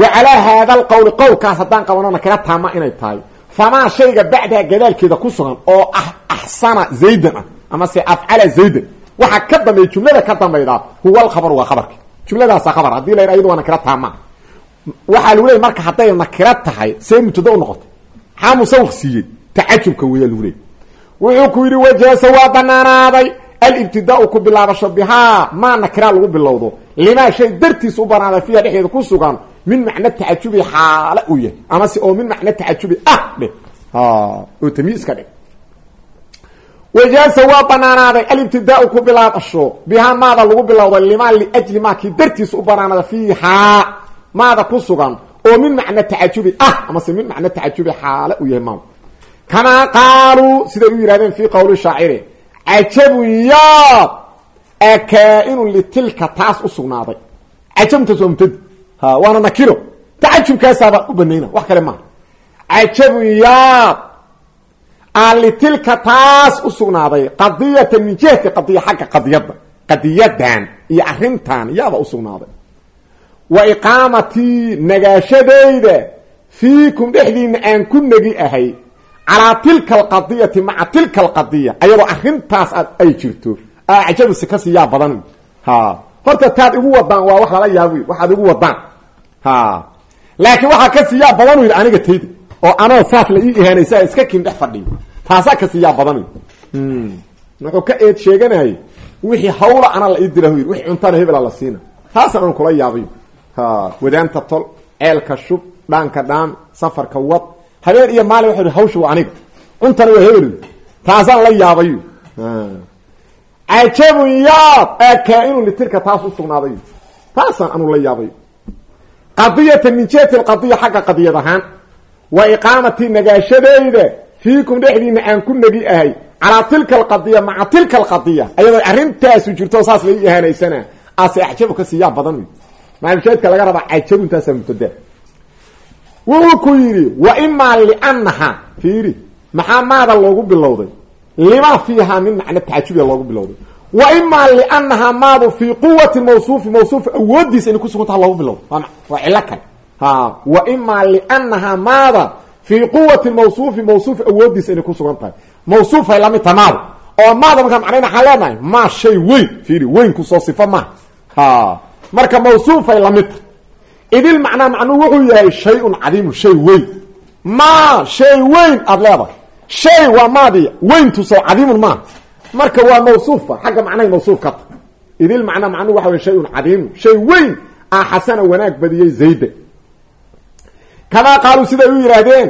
wa calaa haada alqowli qowlkaas haddaan qabano nakira taama inay tahay famaa shayga bacdaha gadaalkeeda ku sugan oo ah axsana zaydan ah ama se afcala zaydan waxaa ka dambeeya jumlada ka dambayda huwa alkhabaru waa khabarka jumladaasa khabar haddii la iyadu waa nakira taama. Waxaa lagu leeyay marka hadday nakira tahay see mubtada u noqotay. Maxaa musawq siiyey tacajubka weeya lagu leeyay wuxuu ku yidhi wajaasa waa banaanaaday alibtidaau ku bilaabasho bihaa maa nakira lagu bilowdo. Limaa shay dartiis u banaaday fiiha dhexdeeda ku sugan min macno tacajubi xaale u yahay. Amase oo min macno tacajubi ah dheh. Oo tamyiiska dheh wajaasa waa banaanaaday alibtidaau ku bilaabasho. Bihaa maada lagu bilowday limaa liajli maakii dartiis u banaanada fiihaa. Maada ku sugan oo min macno tacajubi ah amase min macno tacajubi xaale u yahay maam kamaa qaaluu siday u yidhahdeen fii qowli shaaciri cajabun yaab akaa-inun litilka taas u sugnaaday. Cajabuntaas waa mubtadi. Waana nakiro. Tacajubkaasaabaa a litilka taas u sugnaaday min jihati qadiya xagga qadiyadda qadiyadan iyo arrintan yaaba u sugnaaday. Wa iqaamatii nagaashadayda fiikum dhexdiina aan ku negi ahay calaa tilka alqadiyati maca tilka alqadiya ayadoo arrintaas aad ay jirto. Acjabisi ka siiyaa badan ha horta taad igu wadaan waa wax lala yaab waxaad igu wadaan ha laakiin waxaa ka siiyaa badan yidhi aniga tayda oo anoo saas la ii ihaanaysa iska kin dhex fadhiyo taasaa ka siiyaa badan wuxuu ka eed sheeganayay wixii hawla ana la ii dira yidhi wixii cuntana hebela la siina. Taasaan an kula yaabayo wadaanta tol ceelka shub dhaanka dhaam safarka wad. Habeen iyo maalin waxa yidhi hawsha waa aniga. Cuntana waa hebel. Taasaan la yaabayo cajabun yaab akaa-inun litirka taas u sugnaaday. Taasaan anu la yaabay. Qadiyatan min jihati lqadiya xagga qadiyad ahaan wa iqaamatii nagaashadayda fiikum dhexdiina aan ku negi ahay calaa tilka alqadiya maca tilka alqadiya. Ayadoo arrintaasu jirto saas lai ihaanaysana ase axjabu ka siiyaa badan maamushaedka laga rabaa cajabuntaasa mubtada wuxuu ku yidhi wa imaa liannaha fiiri maxaa maada loogu bilowday? Lima fiiha min macna tacajubiya loogu bilowday? Wa imaa liannahaa maadu fii quwati mawsuufi mawsuuf awoodiisa inay kusugantaha loogu bilowday. Waa cilo kale imaa liannahaa maada fii quwati mawsuufi mawsuuf awoodiisa inay kusugan tahay. Mawsuufay la mid taha maada. Oo maada markaa macnayna waxaan leenahay? Maa shay weyn. Fiiri weyn ku soo sifo maha ha marka mawsuufay la mid tahay. Idil macnaa macnuu wuxuu yahay shay-un cadiimun shay weyn. Maa shay weyn aada leedahay. Shay waa maadi weyntusoo cadiimun maaha marka waa mawsuufba xagga macnahay mawsuuf ka ta idil macnaa macnuu waxa wey shayun cadiimun shay weyn. Ah xasana wanaag badiyey zayda kamaa qaaluu siday u yidhaahdeen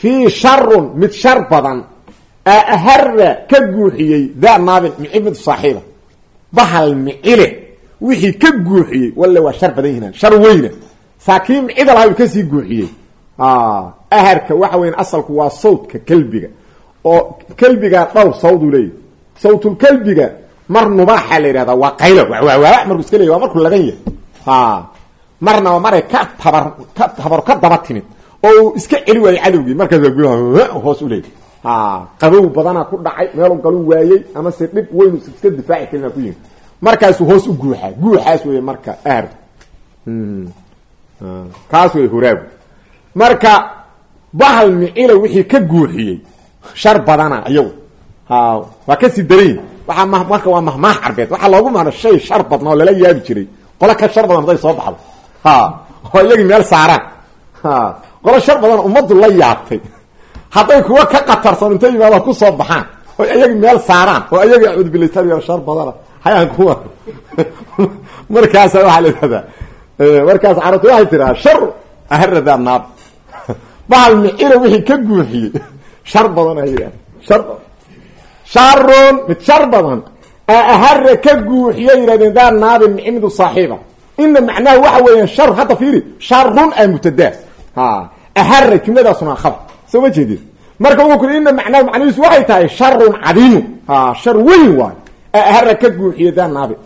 fii sharun mid shar badan ahara ka guuxiyey daa naabin micil mid saaxiiba. Bahal micile wixii ka guuxiyey walle waa shar badan yihiin shar weyna saakiin micida laha ka sii guuxiyey. Aharka waxa weya asalku waa sawdka kelbiga oo kelbigaa dhowr sawduu leeyahy sawtulkelbiga mar nubaaxa la yidhahdaa waa qaylo waawaawa markuu iska leey waa markuu marnaba maray ka tabar ka tabar ka daba timid. Oo iska celi waayey cadowgii markaas waa hoos u leeyay qabow badanaa ku dhacay meelu galuu waayey ama se dhib weyn iska difaaci karinaa ku yimid. Markaasuu hoos u guuxaa guuxaas wey marka aar. Kaas wey horaagu marka bahal micila wixii ka guuxiyey shar badana iyagu waa ka sii daray waaa marka waa mahmaah carbeed. Waxaa loogu maano shay shar badna oo lala yaabi jiray. Qolo ka shar badan haday soo baxdo oo iyagii meel saaraan qolo shar badan ummaddu la yaabtay. Hadday kuwa ka qatarsan inta yimaada ku soo baxaan oo iyagii meel saaraan oo iyagii acuudu bilahi shar badana hayaan kuwa. Markaasa waxaa la ihahdaa markaas carabtu waxay tiraa shar aharada naab bahal micila wixii ka guuxiyey. Shar badan a yidhahda shar badan. Sharun mid shar badan ahara ka guuxiya yidhahdeen daa naabin micimidu ina macnaha waxa weeyaan shar hadda fiiri sharun a mubtadaa ha ahara jumladaasuna khabar soo ma jeedin marka wuxuu kuri ina macnaha macnihiisu waxay tahay sharun cadiimu ha shar weyn waayo ahara ka guuxiya daa naabin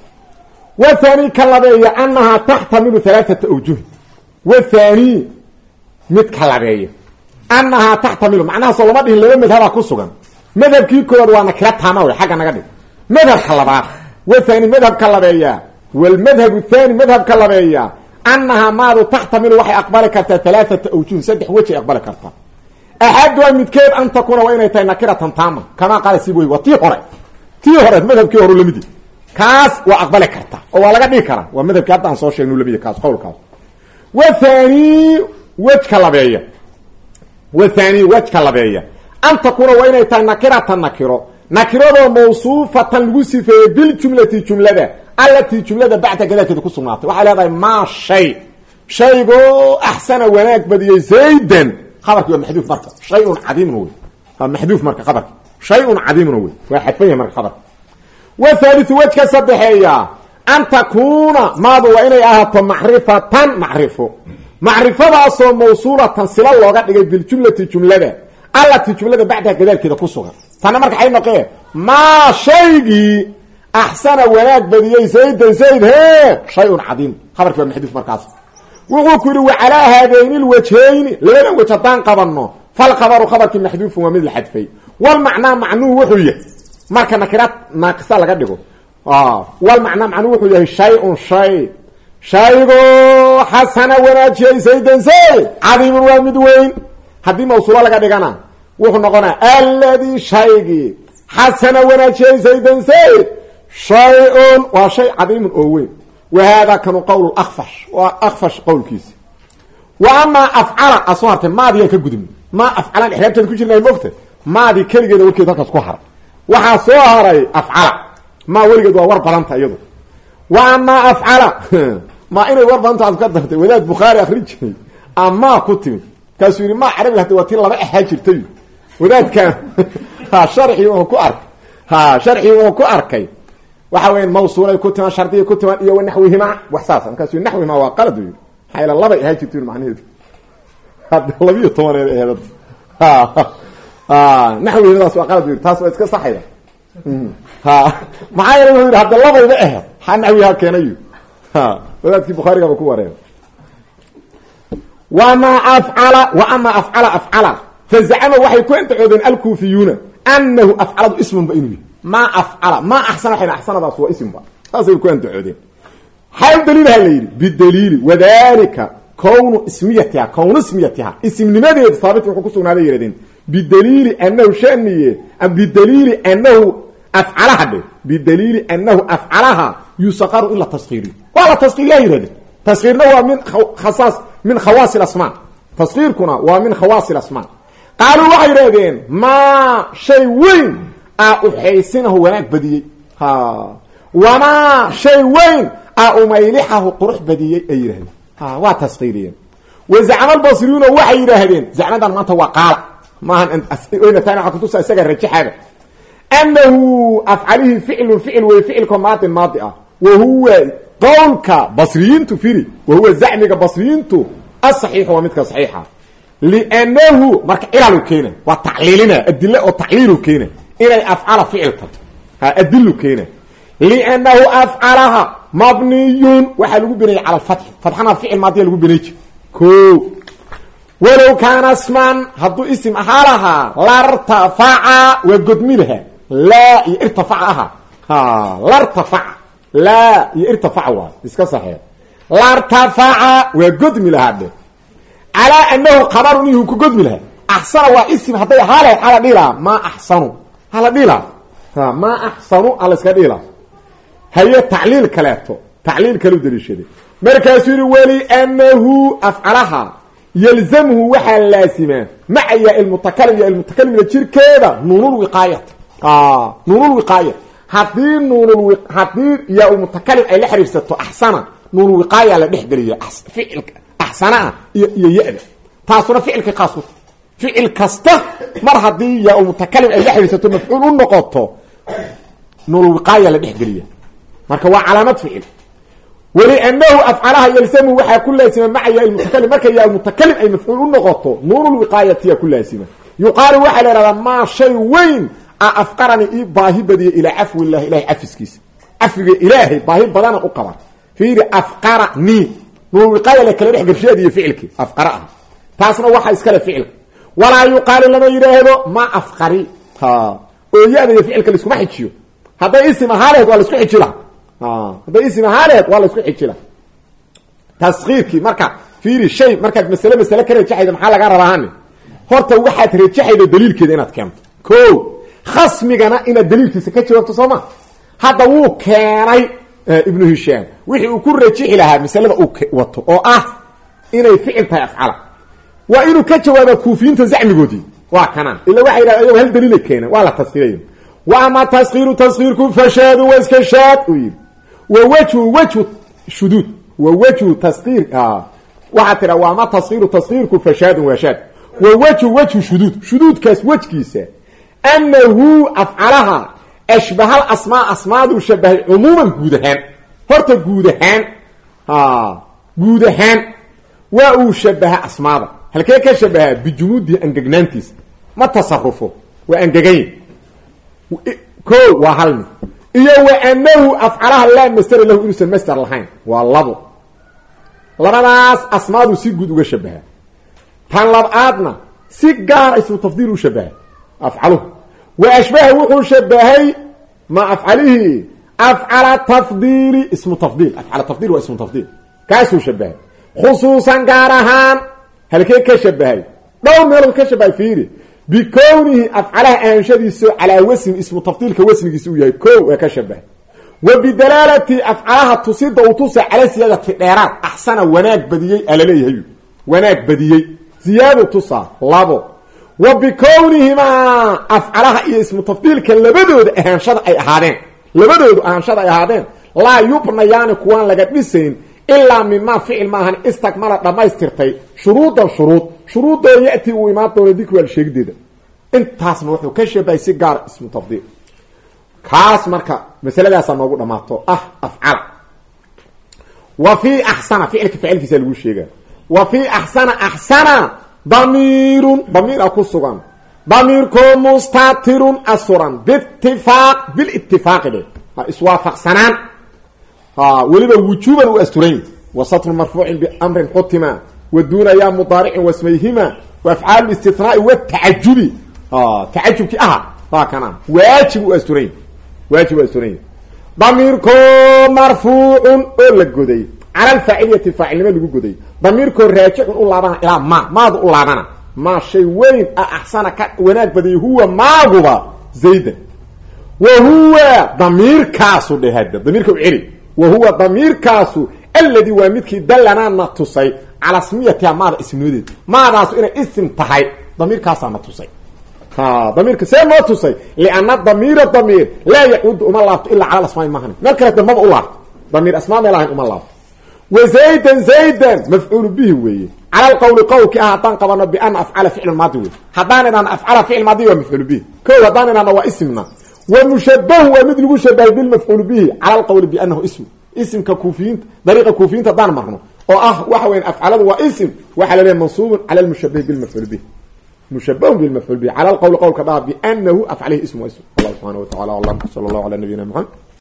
wathani ka labeeya anahaa taxtamilu alaaata awjuh wathani mid ka labeeya anahaa taxtamilu macnahaasoo lama dhihin laba madhabaa ku sugan madhabkii koowaad waa nakira taama wey xagga naga dhig madhabka labaad wathani madhabka labeeya wlmadhabu thani madhabka labeeya anahaa maadu taxtamilu waxay aqbali kartaa alaaata awjuh saddex weji ay aqbali kartaa axaduha midkeed an takuuna waa inay tahay nakiratan taama kamaa qaala sib wey waa tii hore tii hore madhabkii horu lamidi kaas waa aqbali karta oo waa laga dhigi karaa waa madhabkii hadda aan soo sheegnu la mid kaas qowlkaas wathani wejka labeeya wathani wejka labeeya an takuuna waa inay tahay nakiratan lagu sifeeyey biljumlati allatii jumlada bacda gadaalkeeda ku sugnaatay. Waxay leedahay maa shay. Shaygoo axsana wanaag badiyey zaydan. Khabarkii waa maxduuf marka. Shayun cadiimna wey. Waa maxduuf marka khabarki shayun cadiimna wey. Waa xadfan yahay marka khabarka wthaliu wejka saddexeeya an takuuna maadu waa inay ahaato macrifatan macrifo. Macrifadaasoo mawsuulatan sila looga dhigay biljumlati jumlada allatii jumlada bacdaha gadaalkeeda ku sugan. Tana marka ay axsana wanaag badiyey zaydan zayd he shayun cadiim. Khabarki waa maxduuf markaas. Wuxuu ku yihi wacalaa haadayni lwajhayni labadan wej haddaan qabanno. Falkhabaru khabarkii maxduufun waa mid la xadfay. Walmacnaa macnuhu wuxuu yahay marka nakiraad naaqisa laga dhigo. Wal macnaa macnuu wuxuu yahay shay-un shay. Shaygoo xasana wanaajiyay saydan zayd cadiimun waa mid weyn. Haddii mawsuulo laga dhigana shay-un waa shay cadiimun oo weyn. Wa haadaa kanu qowl akfash waa akfash qowlkiisi wa amaa afcala asoo hartay maadiyaan ka gudubna maa afcalaan exraabteeda ku jirnay mogta maadii keligeeda warkeed halkaas ku haray. Waxaa soo haray afcala. Maa weligeed waa war badanta iyadu. Wa amaa afcala ma inay war badanta aad ka dartay wadaad bukhaari akrin jiray amaa ku timid. Kaasuu yidhi maa carabiga hada waa laba ahaa jirtay. Ku arkay waxa weya mawsuulay ku timaan shardiya ku timaan iyo wanaxwihimaa wax saasa markaasu naxwihimaa waa qalad yidhi maxaa ila labay ahaa jirta macnaheedu. Hadda labiiyo tobaneed eedad naxwihimadaas waa qalad taas waa iska saxaya ha. Maxaa yeele wuxuu yidhi hadda labayba aheed maxaa naxwihaa keenay ha. Wadaadkii bukhaarigaba ku wareer wamaa afcala wa amaa afcala afcala. Fazacama waxay ku antacoodeen alkuufiyuuna anahu afcaladu ismunba inuu yahy maa afcala maa axsana waxayna axsanadaas waa ismba saasay ku antacoodeen xaal daliilha la yidhi bidaliili wadalika kownu ismiyatiha kownu ismiyatiha ismnimadeedu saabit wuxuu kusugnaaday yihahdeen bidaliili anahu shaniye bidaliili anahu afcalaha dhe bidaliili anahu afcalaha yusaqaru in la taskiiriyo waa la taskiiriyaa yihahdeen taskiirna waa min khasaas min khawaasi asmaa taskiirkuna waa min khawaasi asmaa qaaluu waxay yidhahdeen maa shay weyn a uxaysinahu wanaag badiyey. Wamaa shay weyn a umaylixahu qurux badiyey ay yidhahdeen waa taskiiriyeen wazacma albasriyuuna waxay yidhaahdeen zacmadan maanta waa qaala. Maahan taana waa kutusa isaga rajaxaaba anahu afcalihi ficlun ficil wey ficilko maadin maadi ah. Wa huwa qowlka basriyiintu firi wa huwa zacmiga basriyiintu asaxiixu waa midka saxiixa. Liannahu marka cilalu keena waa tacliilina adile oo tacliilu keena inay afcala ficil tato adilu keena liannahu afcalaha mabniyun. Waxaa lagu binayay cala alfatxi fatxana ficil maadiya lagu binay jir. Ko walow kaana sman hadduu isim ahaa lahaa lartafaca waa godmi lahaa laa iyo irtafaca aha. Ha lartafaca laa iyo irtafaca waay. Iska saxee lartafaca waa godmi lahaa dhe calaa anahu qabarun inuu ku godmi lahaa. Axsana waa isim hadday ahaa lahayd ala dhila maa axsanu hala dhila maa axsanu ala iska dhila haye tacliil kaleeto. Tacliil kale u daliishaday markaasuu yihi walianahu afcalaha yalzamhu waxaa laasimaa maca yaa ilmutakalim yaa ilmutakalimna jirkeeda nuunulwiqaayat nuunulwiqaaya haddii nuunul haddii yaa ilmutakalim ay la xiriirsato axsana nuunulwiqaaya la dhexgeliya ficilka axsanaa iyo iyo ya-da. Taasuna ficilkay qaas ku ficil kasta mar haddii yaa ilmutakalim ay la xiriirsato mafcuul u noqoto nuunulwiqaaya la dhexgeliya. Marka waa calaamad ficil. Wliannahu afcalaha yalsamu waxaa ku laasima maca yaa mutakalim marka yaa mutakalim ay mafcuul u noqoto nuunulwiqaayatiyaa ku laasima yuqaalu waxaa la ihahdaa maa shay weyn a afqarani ii baahi badiya ilaa cafwi illahi ilahay cafiskiisa. Cafiga ilaahay baahi badana u qaba fiiri afqarani. Nuunulwiqaaya la kala dhex garsheediyo ficilkii afqara ah. Taasna waxaa iskale ficilka walaa yuqaalu lama yidhaahdo ma afqari. Oo ya-da iyo ficilka laiskuma xijiyo. Hadday isim ahaa laheed waa la isku xiji laha hadday isim ahaa laheed waa la isku xijila. Taskiirkii marka fiiri shay markaad masale masale ka rajaxayda maxaa laga rabaahani horta waxaad rajaxayda daliilkeeda inaad keento. Ko khasmigana inaad daliilkiisa ka jawaabto soo ma? Hadda wuu keenay ibnu hishaam. Wixii uu ku rajixi lahaa masalada uu wato oo ah inay ficil tahay afcala waa inuu ka jawaaba kuufiyiinta zacmigoodii. Waa kanaan. Ila waxay yidhahda ayago hal daliila keena waa la taskiiraya wa ama taskiiru taskiirku fashaadu waa iska shaad uu yidhi. Wa wejhu wejhu shuduud. Wa wejhu taskiir waxaa tidha wa ama taskiiru taskiirku fashaadun waa shaad wa wejhu wejhu shuduud. Shuduudkaas wejgiisa anahu afcalaha ashbahal asmaa asmaaduu shabahay cumuuman guud ahaan. Horta guud ahaan guud ahaan waa uu shabaha asmaada halkee ka shabahaa bijumuudihi angegnaantiisa ma tasarufo waa angegany ko waa hal mid iyo wa anahu afcalaha laa masdera lahu inuusan masder lahayn. Waa labo. Labadaas asmaaduu si guud uga shabahaa tan labaadna si gaara ismu tafdiil u shabaha. Afcaluhu. Wa ashbaha wuxuu shabahay ma afcalihi. Afcala tafdiili ismu tafdiil. Afcala tafdiil waa ismu tafdiil. Kaasuu shabahay. Khusuusan gaar ahaan halkee ka shabahay. Dhowr meelood ka shabahay fiiri. Bikownihi afcalaha ahanshadiiso calaa wasni ismu tafdiilka wasnigiisa uu yahay ko waa ka shabahay. Wa bidalaalati afcalaha tusida uu tusa cala siyaadati dheeraad. Axsana wanaag badiyey alaleeyahay wanaag badiyey. Ziyaadu tusaa labo. Wa bikownihimaa afcalaha iyo ismu tafdiilka labadooda ahaanshada ay ahaadeen. Labadoodu ahaanshada ay ahaadeen. Laa yubnayaani kuwaan laga dhisayn ilaa mimaa ficil maahan istakmala dhammaystirtay shuruudan shuruud shuruudoo yati uu imaan doono dikrial sheegideeda intaasna wuxuu ka shabahay si gaar ismu tafdiil kaas marka masaladaasaa noogu dhammaato ah afcala wa fii axsana ficilka ficilkiisa lagu sheega wa fii axsana axsana damiirun damiira ku sugan damiirkoo mustatirun asuran biitifaaq bilitifaaqi dhe iswaafaqsanaan weliba wujuuban u asturany wa satru marfuucin biamrin xutima wa duuna yaa mudaaricin wasmayhima wa afcaal istinaai watacajubi tacajubkii aha. Waa kana. Waajib u asturany waajib u asturanya damiirkoo marfuucun oo la goday. Cala alfaaciliyati faacilnimo lagu goday. Damiirkoo raajixun u laabana ilaa ma maadu u laabana. Maa shay weyn a axsana ka wanaag badiyay. Huwa maaguba zaydan. Wa huwa damiirkaasu dhe hadda damiirka u celi wa huwa damiirkaasu alladii waa midkii dallanaa na tusay calaa smiyatiha maada ismnimadeeda maadaasu inay isim tahay damiirkaasaa na tusay. Damiirka see noo tusay lianna damiira damiir laa yacuudu uma laabto ilaa cala asmaai mahani meel kale dambaba u laabto. Damiir asmaa meel ahayn uma laabto. Wa zaydan zaydan mafcuulu bihi weeye. Cala alqawli qowlkii ah haddaan qabano biana afcala ficl maadi wey haddaan idhahno afcala ficil maadi waa mafcuulu bihi. Ko wa mushabahu waa mid lagu shabahay bilmafcuulu bihi cala alqawli bianahu ismu isimka kuufiyiinta dariiqa kuufiyiinta haddaan marno oo ah waxa weyan afcaladu waa ism waxaa laleeyahy mansuubun cala lmushabih bilmafcuul bih mushabahun bilmafcuul bih cala lqowli qowlka dhaa bianahu afcalihi ism wa ism allah subxaana wa tacala aclam sala allahu cala nabiyina maxamed